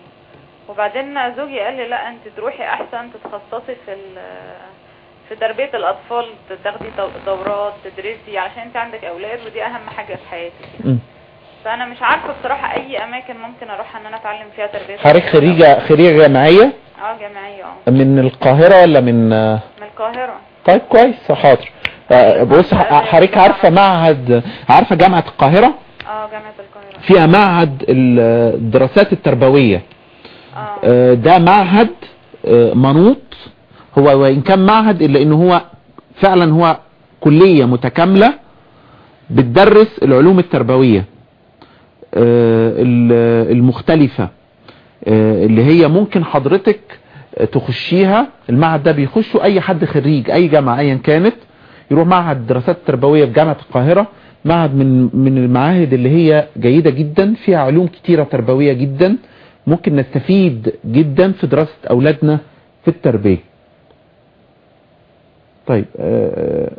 وبعدين زوجي قال لي لا أنت تروحي أحسن تتخصصي في ال- في تربية الأطفال تاخدي دو- دورات تدرسي عشان أنت عندك أولاد ودي أهم حاجة في حياتي م. فأنا مش عارفة بصراحة أي أماكن ممكن أروح إن أنا أتعلم فيها تربية حضرتك. خريجة خريجة جامعية؟ آه جامعية آه. من القاهرة ولا من من القاهرة. طيب كويس حاضر. آه، بص ح- حضرتك عارفة معهد عارفة جامعة القاهرة؟ آه جامعة القاهرة. فيها معهد الدراسات التربوية. آه. آه، ده معهد آه، منوط. هو وإن كان معهد إلا إنه هو فعلا هو كلية متكاملة بتدرس العلوم التربوية. آه، ال- المختلفة آه، اللي هي ممكن حضرتك آه، تخشيها المعهد ده بيخشه أي حد خريج أي جامعة أيا كانت يروح معهد الدراسات التربوية في جامعة القاهرة معهد من من المعاهد اللي هي جيدة جدا فيها علوم كتيرة تربوية جدا ممكن نستفيد جدا في دراسة أولادنا في التربية. طيب آه،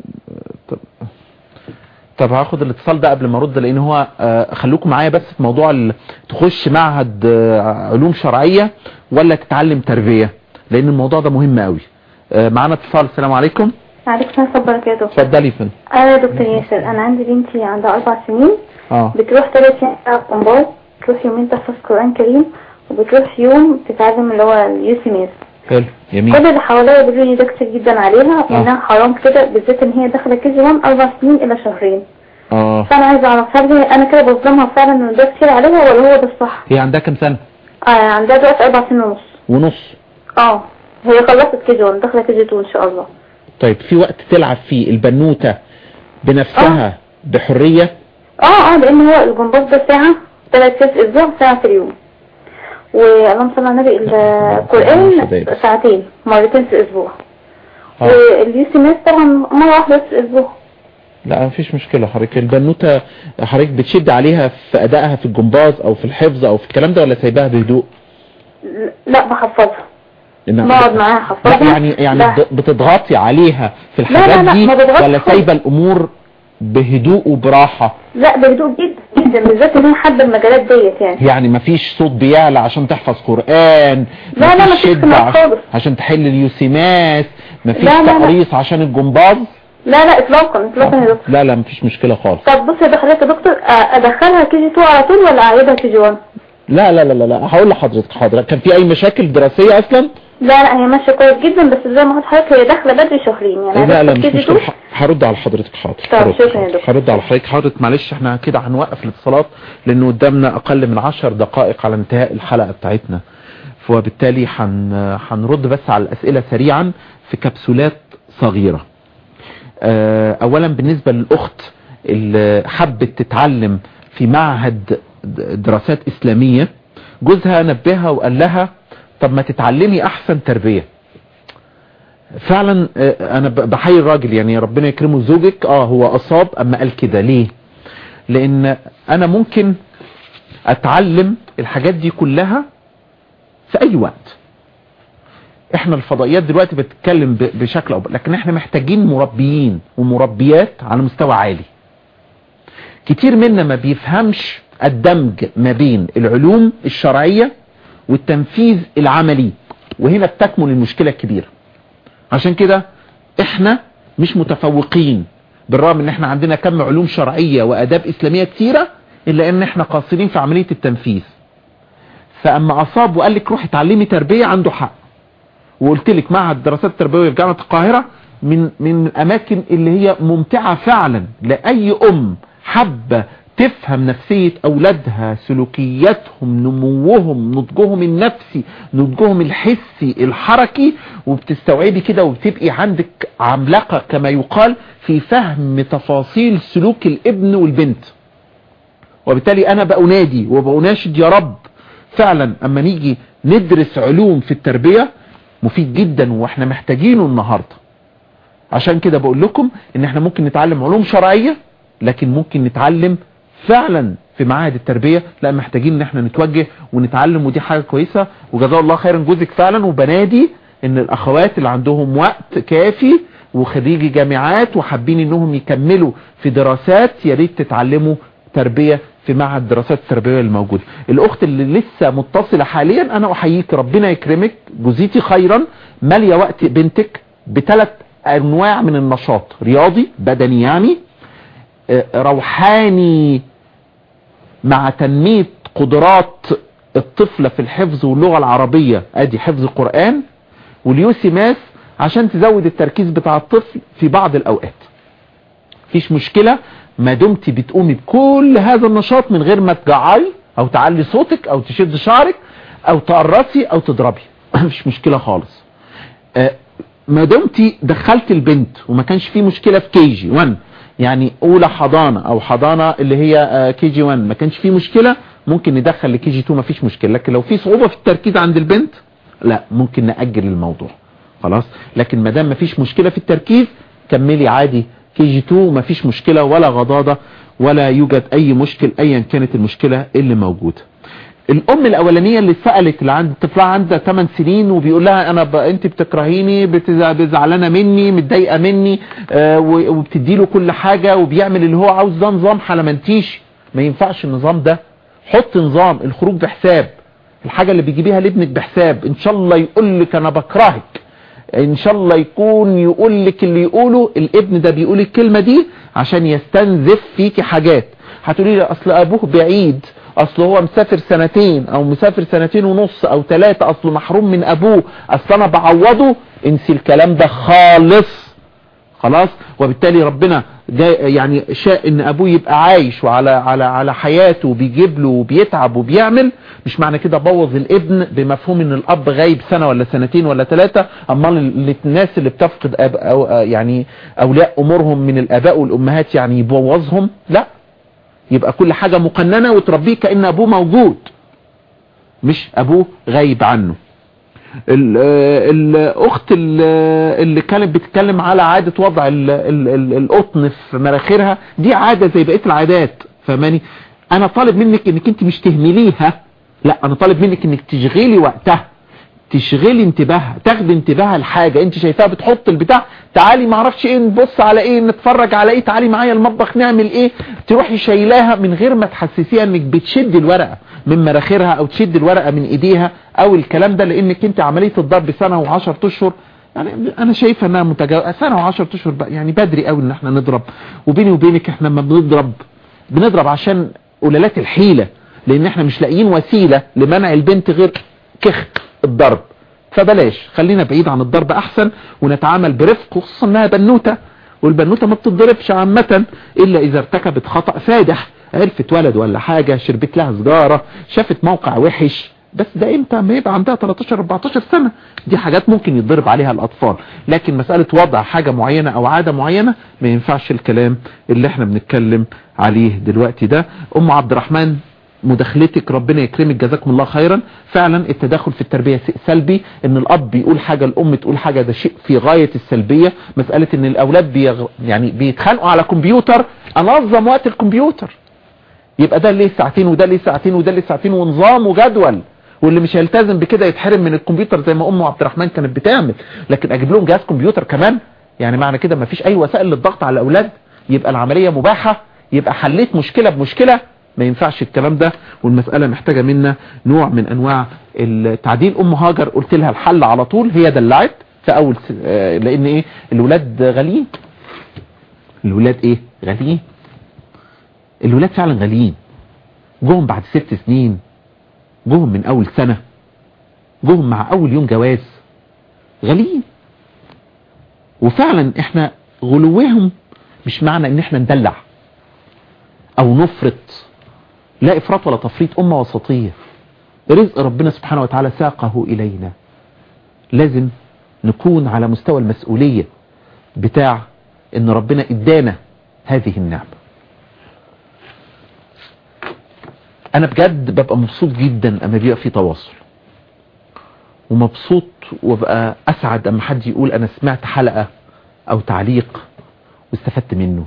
طب طب هاخد الاتصال ده قبل ما ارد لأن هو آه، خلوكم معايا بس في موضوع تخش معهد آه، علوم شرعية ولا تتعلم تربية لأن الموضوع ده مهم قوي. آه، معانا اتصال السلام عليكم. عليكم السلام ورحمة الله وبركاته اتفضلي يا فندم. أنا دكتور ياسر أنا عندي بنتي عندها أربع سنين. آه. بتروح ثلاث تلعب جمباز بتروح يومين تحفظ قرآن كريم وبتروح يوم تتعلم اللي هو ال UCMAS حلو كل جميل. اللي حواليا بيقولوا لي ده كتير جدا عليها آه. وانها حرام كده بالذات إن هي داخلة KG 1 أربع سنين إلى شهرين. آه. فأنا عايزة أعرف هل هي- أنا كده بظلمها فعلا إن ده كتير عليها ولا هو ده الصح؟ هي عندها كام سنة؟ آه عندها دلوقتي أربع سنين ونص. ونص. آه هي خلصت KG 1 داخلة KG 2 إن شاء الله. طيب في وقت تلعب فيه البنوتة بنفسها بحرية؟ آه آه لأن هو الجمباز ده ساعة ثلاث الأسبوع ساعة في اليوم. واللهم صل على النبي القرآن حبايبي. ساعتين مرتين في الأسبوع آه. واليوسيميز طبعا مرة واحدة بس في الأسبوع لا مفيش مشكلة حضرتك البنوتة حضرتك بتشد عليها في أدائها في الجمباز أو في الحفظ أو في الكلام ده ولا سايباها بهدوء لا بحفظها نقعد معاها لا حفظها يعني يعني لا. بتضغطي عليها في لا، لا، الحاجات لا، دي ولا. سايبة الأمور بهدوء وبراحة لا بهدوء جدا جدا بالذات ان هي حابه المجالات ديت يعني يعني مفيش صوت بيعلى عشان تحفظ قرآن لا، لا، مفيش خناق خالص. عشان تحل ال UCMAS مفيش لا، لا، لا. تقريص عشان الجمباز لا لا اطلاقا اطلاقا يا دكتور لا لا مفيش مشكلة خالص طب بص يا حضرتك يا دكتور أدخلها KG 2 على طول ولا أعيدها KG 1 لا لا لا لا, لا. هقول لحضرتك حاضر كان في أي مشاكل دراسية أصلا لا لا هي ماشية كويس جدا بس زي ما قلت لحضرتك هي داخلة بدري شهرين يعني لا لا مش كي جي مشكلة. 2 ح- هرد على حضرتك حاضر. طب. شكرا يا دكتور. هرد على حضرتك. حاضر معلش إحنا كده هنوقف الاتصالات لأنه قدامنا أقل من عشر دقائق على انتهاء الحلقة بتاعتنا. وبالتالي هن هنرد بس على الأسئلة سريعا في كبسولات صغيرة. آه، اولا بالنسبة للأخت اللي حبت تتعلم في معهد دراسات إسلامية جوزها نبهها وقال لها طب ما تتعلمي أحسن تربية. فعلا آه، أنا بحيي الراجل يعني ربنا يكرمه زوجك آه هو أصاب أما قال كده ليه؟ لأن أنا ممكن أتعلم الحاجات دي كلها في أي وقت. إحنا الفضائيات دلوقتي بتتكلم بشكل أو لكن إحنا محتاجين مربيين ومربيات على مستوى عالي. كتير منا ما بيفهمش الدمج ما بين العلوم الشرعية والتنفيذ العملي. وهنا بتكمن المشكلة الكبيرة. عشان كده إحنا مش متفوقين بالرغم إن إحنا عندنا كم علوم شرعية وآداب إسلامية كتيرة إلا إن إحنا قاصرين في عملية التنفيذ. فأما أصاب وقال لك روحي اتعلمي تربية عنده حق. وقلت لك معهد الدراسات التربوية في جامعة القاهرة من من الأماكن اللي هي ممتعة فعلا لأي أم حابة تفهم نفسية أولادها سلوكياتهم نموهم نضجهم النفسي نضجهم الحسي الحركي وبتستوعبي كده وبتبقي عندك عملاقة كما يقال في فهم تفاصيل سلوك الابن والبنت. وبالتالي أنا بأنادي وبأناشد يا رب فعلا أما نيجي ندرس علوم في التربية مفيد جدا وإحنا محتاجينه النهاردة. عشان كده بقول لكم إن إحنا ممكن نتعلم علوم شرعية لكن ممكن نتعلم فعلا في معاهد التربية لا محتاجين إن إحنا نتوجه ونتعلم ودي حاجة كويسة. وجزاه الله خيرا جوزك فعلا وبنادي إن الأخوات اللي عندهم وقت كافي وخريجي جامعات وحابين إنهم يكملوا في دراسات يا ريت تتعلموا تربية في معهد الدراسات التربوية الموجود الأخت اللي لسه متصلة حاليا أنا أحييك ربنا يكرمك جزيتي خيرا مالية وقت بنتك بثلاث أنواع من النشاط رياضي بدني يعني آه، روحاني مع تنمية قدرات الطفلة في الحفظ واللغة العربية. أدي حفظ قرآن واليوسي ماس عشان تزود التركيز بتاع الطفل في بعض الأوقات. مفيش مشكلة ما دمت بتقومي بكل هذا النشاط من غير ما تجعري أو تعلي صوتك أو تشد شعرك أو تقرصي أو تضربي. مفيش مشكلة خالص. آه، ما دمتي دخلت البنت وما كانش فيه مشكلة في KG. 1 يعني أولى حضانة أو حضانة اللي هي KG 1 ما كانش فيه مشكلة ممكن ندخل ل KG 2 ما فيش مشكلة. لكن لو في صعوبة في التركيز عند البنت لا ممكن نأجل الموضوع. خلاص؟ لكن ما دام ما فيش مشكلة في التركيز كملي عادي. كي جي 2 ما فيش مشكلة ولا غضاضة ولا يوجد أي مشكل ايا كانت المشكلة اللي موجودة. الأم الأولانية اللي سألت اللي عند طفلها عندها 8 سنين وبيقول لها أنا ب... انت بتكرهيني بتز- بتزعلانة مني متضايقة مني آه وبتدي له كل حاجة وبيعمل اللي هو عاوز. ده نظام حلمنتيش. ما ينفعش النظام ده. حط نظام. الخروج بحساب. الحاجة اللي بيجيبيها لابنك بحساب. إن شاء الله يقول لك أنا بكرهك. إن شاء الله يكون يقول لك اللي يقوله. الابن ده بيقول الكلمة دي عشان يستنزف فيكي حاجات. هتقولي لي أصل أبوه بعيد. أصل هو مسافر سنتين أو مسافر سنتين ونص أو ثلاثة اصله محروم من أبوه. أصل أنا بعوضه. انسي الكلام ده خالص. خلاص؟ وبالتالي ربنا جاي يعني شاء إن أبوه يبقى عايش وعلى على على حياته وبيجيب له وبيتعب وبيعمل. مش معنى كده بوظ الابن بمفهوم إن الأب غايب سنة ولا سنتين ولا ثلاثة امال ال- الناس اللي بتفقد أب أو يعني أولياء أمورهم من الآباء والأمهات يعني يبوظهم؟ لا. يبقى كل حاجة مقننة وتربيه كأن أبوه موجود. مش أبوه غايب عنه. ال- الأخت ال- آه، اللي كانت بتتكلم على عادة وضع ال- ال- ال- القطن في مناخيرها دي عادة زي بقية العادات فماني أنا طالب منك إنك أنت مش تهمليها. لا أنا طالب منك إنك تشغلي وقتها. تشغلي انتباهها تاخدي انتباهها لحاجة انت شايفاها بتحط البتاع تعالي ما أعرفش إيه نبص على إيه نتفرج على إيه تعالي معايا المطبخ نعمل إيه. تروحي شايلاها من غير ما تحسسيها انك بتشد الورقة من مراخيرها أو تشد الورقة من ايديها أو الكلام ده لانك انت عملية الضرب سنة وعشر اشهر. يعني أنا شايفه انها متجاوزه سنة وعشر اشهر بقى يعني بدري قوي ان إحنا نضرب. وبيني وبينك إحنا لما بنضرب بنضرب عشان قلالات الحيلة لأن إحنا مش لاقيين وسيلة لمنع البنت غير كخ. الضرب. فبلاش خلينا بعيد عن الضرب أحسن ونتعامل برفق خصوصا إنها بنوتة والبنوتة ما بتضربش عامة إلا إذا ارتكبت خطأ فادح عرفت ولد ولا حاجة شربت لها سجارة شافت موقع وحش. بس ده إمتى؟ ما يبقى عندها 13 14 سنة. دي حاجات ممكن يتضرب عليها الأطفال. لكن مسألة وضع حاجة معينة أو عادة معينة ما ينفعش الكلام اللي إحنا بنتكلم عليه دلوقتي ده. أم عبد الرحمن مداخلتك ربنا يكرمك جزاكم الله خيرا. فعلا التدخل في التربية سلبي. إن الأب بيقول حاجة الأم تقول حاجة ده شيء في غاية السلبية. مسألة إن الأولاد بيغ... يعني بيتخانقوا على كمبيوتر. أنظم وقت الكمبيوتر. يبقى ده ليه ساعتين وده ليه ساعتين وده ليه ساعتين؟ ونظام وجدول. واللي مش هيلتزم بكده يتحرم من الكمبيوتر زي ما أم عبد الرحمن كانت بتعمل. لكن أجيب لهم جهاز كمبيوتر كمان. يعني معنى كده ما فيش أي وسائل للضغط على الأولاد. يبقى العملية مباحة. يبقى حليت مشكلة بمشكلة. ما ينفعش الكلام ده والمسألة محتاجة منا نوع من أنواع التعديل. أم هاجر قلت لها الحل على طول هي دلعت في أول. آه لأن إيه؟ الولاد غاليين. الولاد إيه؟ غاليين. الولاد فعلا غاليين. جوهم بعد ست سنين. جوهم من أول سنة. جوهم مع أول يوم جواز. غاليين. وفعلا إحنا غلوهم مش معنى إن إحنا ندلع أو نفرط. لا إفراط ولا تفريط أمة وسطية. رزق ربنا سبحانه وتعالى ساقه إلينا. لازم نكون على مستوى المسؤولية بتاع إن ربنا إدانا هذه النعمة. أنا بجد ببقى مبسوط جدا أما بيبقى في تواصل. ومبسوط وبقى أسعد أما حد يقول أنا سمعت حلقة أو تعليق واستفدت منه.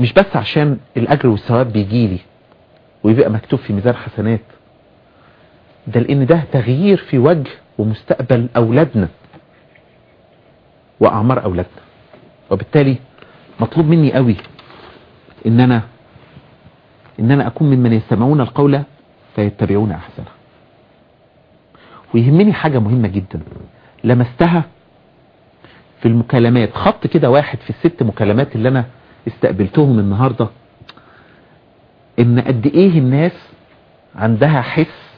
مش بس عشان الأجر والثواب بيجيلي ويبقى مكتوب في ميزان حسنات ده لأن ده تغيير في وجه ومستقبل أولادنا وأعمار أولادنا. وبالتالي مطلوب مني قوي إن أنا إن أنا أكون ممن يستمعون القول فيتبعون أحسنه. ويهمني حاجة مهمة جدا لمستها في المكالمات. خط كده واحد في الست مكالمات اللي أنا استقبلتهم النهاردة. إن قد إيه الناس عندها حس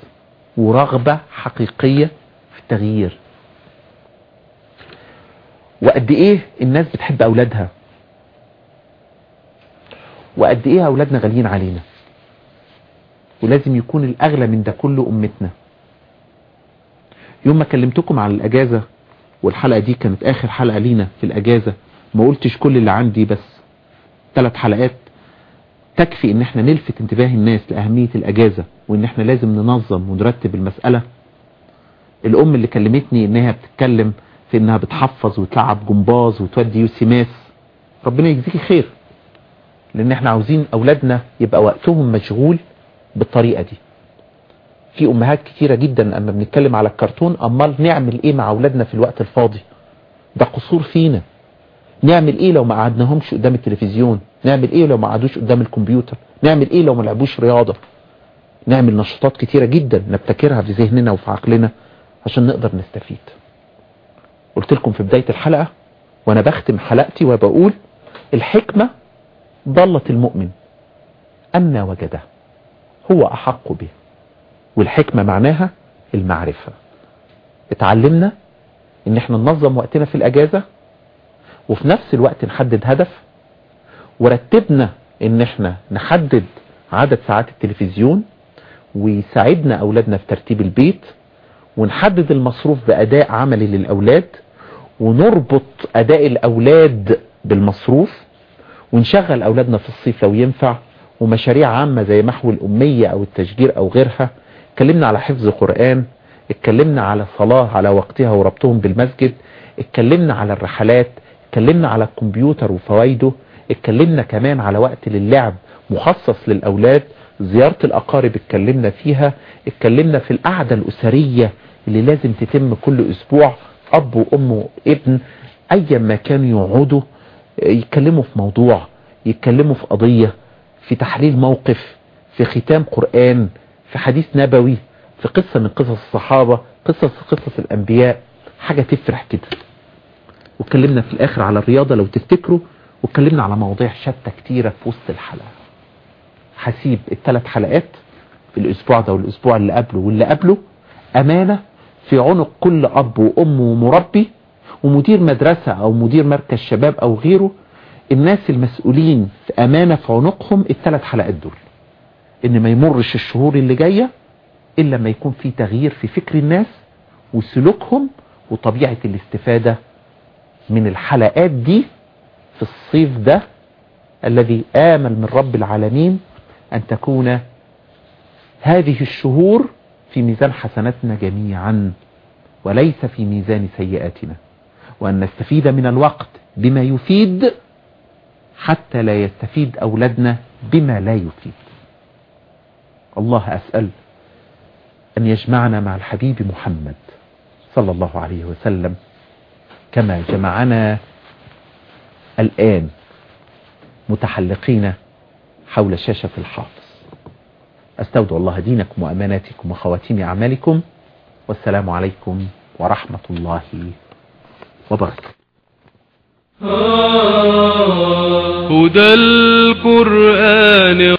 ورغبة حقيقية في التغيير. وقد إيه الناس بتحب أولادها. وقد إيه أولادنا غاليين علينا. ولازم يكون الأغلى من ده كله أمتنا. يوم ما كلمتكم على الأجازة والحلقة دي كانت آخر حلقة لينا في الأجازة ما قلتش كل اللي عندي بس. ثلاث حلقات تكفي إن إحنا نلفت انتباه الناس لأهمية الأجازة وإن إحنا لازم ننظم ونرتب المسألة. الأم اللي كلمتني إنها بتتكلم في إنها بتحفظ وتلعب جمباز وتودي يوسي ماس ربنا يجزيكي خير. لأن إحنا عاوزين أولادنا يبقى وقتهم مشغول بالطريقة دي. في أمهات كتيرة جدا اما بنتكلم على الكرتون أمال نعمل إيه مع أولادنا في الوقت الفاضي؟ ده قصور فينا. نعمل إيه لو ما قعدناهمش قدام التلفزيون؟ نعمل إيه لو ما قعدوش قدام الكمبيوتر؟ نعمل إيه لو ما لعبوش رياضة؟ نعمل نشاطات كتيرة جدا نبتكرها في ذهننا وفي عقلنا عشان نقدر نستفيد. قلت لكم في بداية الحلقة وأنا بختم حلقتي وبقول الحكمة ضلة المؤمن. أن وجده هو أحق به. والحكمة معناها المعرفة. اتعلمنا إن إحنا ننظم وقتنا في الأجازة وفي نفس الوقت نحدد هدف ورتبنا إن إحنا نحدد عدد ساعات التلفزيون ويساعدنا أولادنا في ترتيب البيت ونحدد المصروف بأداء عملي للأولاد ونربط أداء الأولاد بالمصروف ونشغل أولادنا في الصيف لو ينفع ومشاريع عامة زي محو الأمية أو التشجير أو غيرها. اتكلمنا على حفظ قرآن اتكلمنا على صلاة على وقتها وربطهم بالمسجد اتكلمنا على الرحلات اتكلمنا على الكمبيوتر وفوائده اتكلمنا كمان على وقت للعب مخصص للأولاد زيارة الأقارب اتكلمنا فيها اتكلمنا في القعدة الأسرية اللي لازم تتم كل أسبوع أب وأم وابن أيا ما كانوا يقعدوا يتكلموا في موضوع يتكلموا في قضية في تحليل موقف في ختام قرآن في حديث نبوي في قصة من قصص الصحابة قصص قصص الأنبياء حاجة تفرح كده. واتكلمنا في الآخر على الرياضة لو تفتكروا واتكلمنا على مواضيع شتى كتيرة في وسط الحلقة. هسيب الثلاث حلقات الأسبوع ده والأسبوع اللي قبله واللي قبله. أمانة في عنق كل أب وأم ومربي ومدير مدرسة أو مدير مركز شباب أو غيره الناس المسؤولين في أمانة في عنقهم الثلاث حلقات دول. إن ما يمرش الشهور اللي جاية إلا ما يكون في تغيير في فكر الناس وسلوكهم وطبيعة الاستفادة من الحلقات دي في الصيف ده الذي آمل من رب العالمين أن تكون هذه الشهور في ميزان حسناتنا جميعا وليس في ميزان سيئاتنا. وأن نستفيد من الوقت بما يفيد حتى لا يستفيد أولادنا بما لا يفيد. الله أسأل أن يجمعنا مع الحبيب محمد صلى الله عليه وسلم. كما جمعنا الآن متحلقين حول شاشة الحافظ. أستودع الله دينكم وأماناتكم وخواتيم أعمالكم والسلام عليكم ورحمة الله وبركاته. هدى القرآن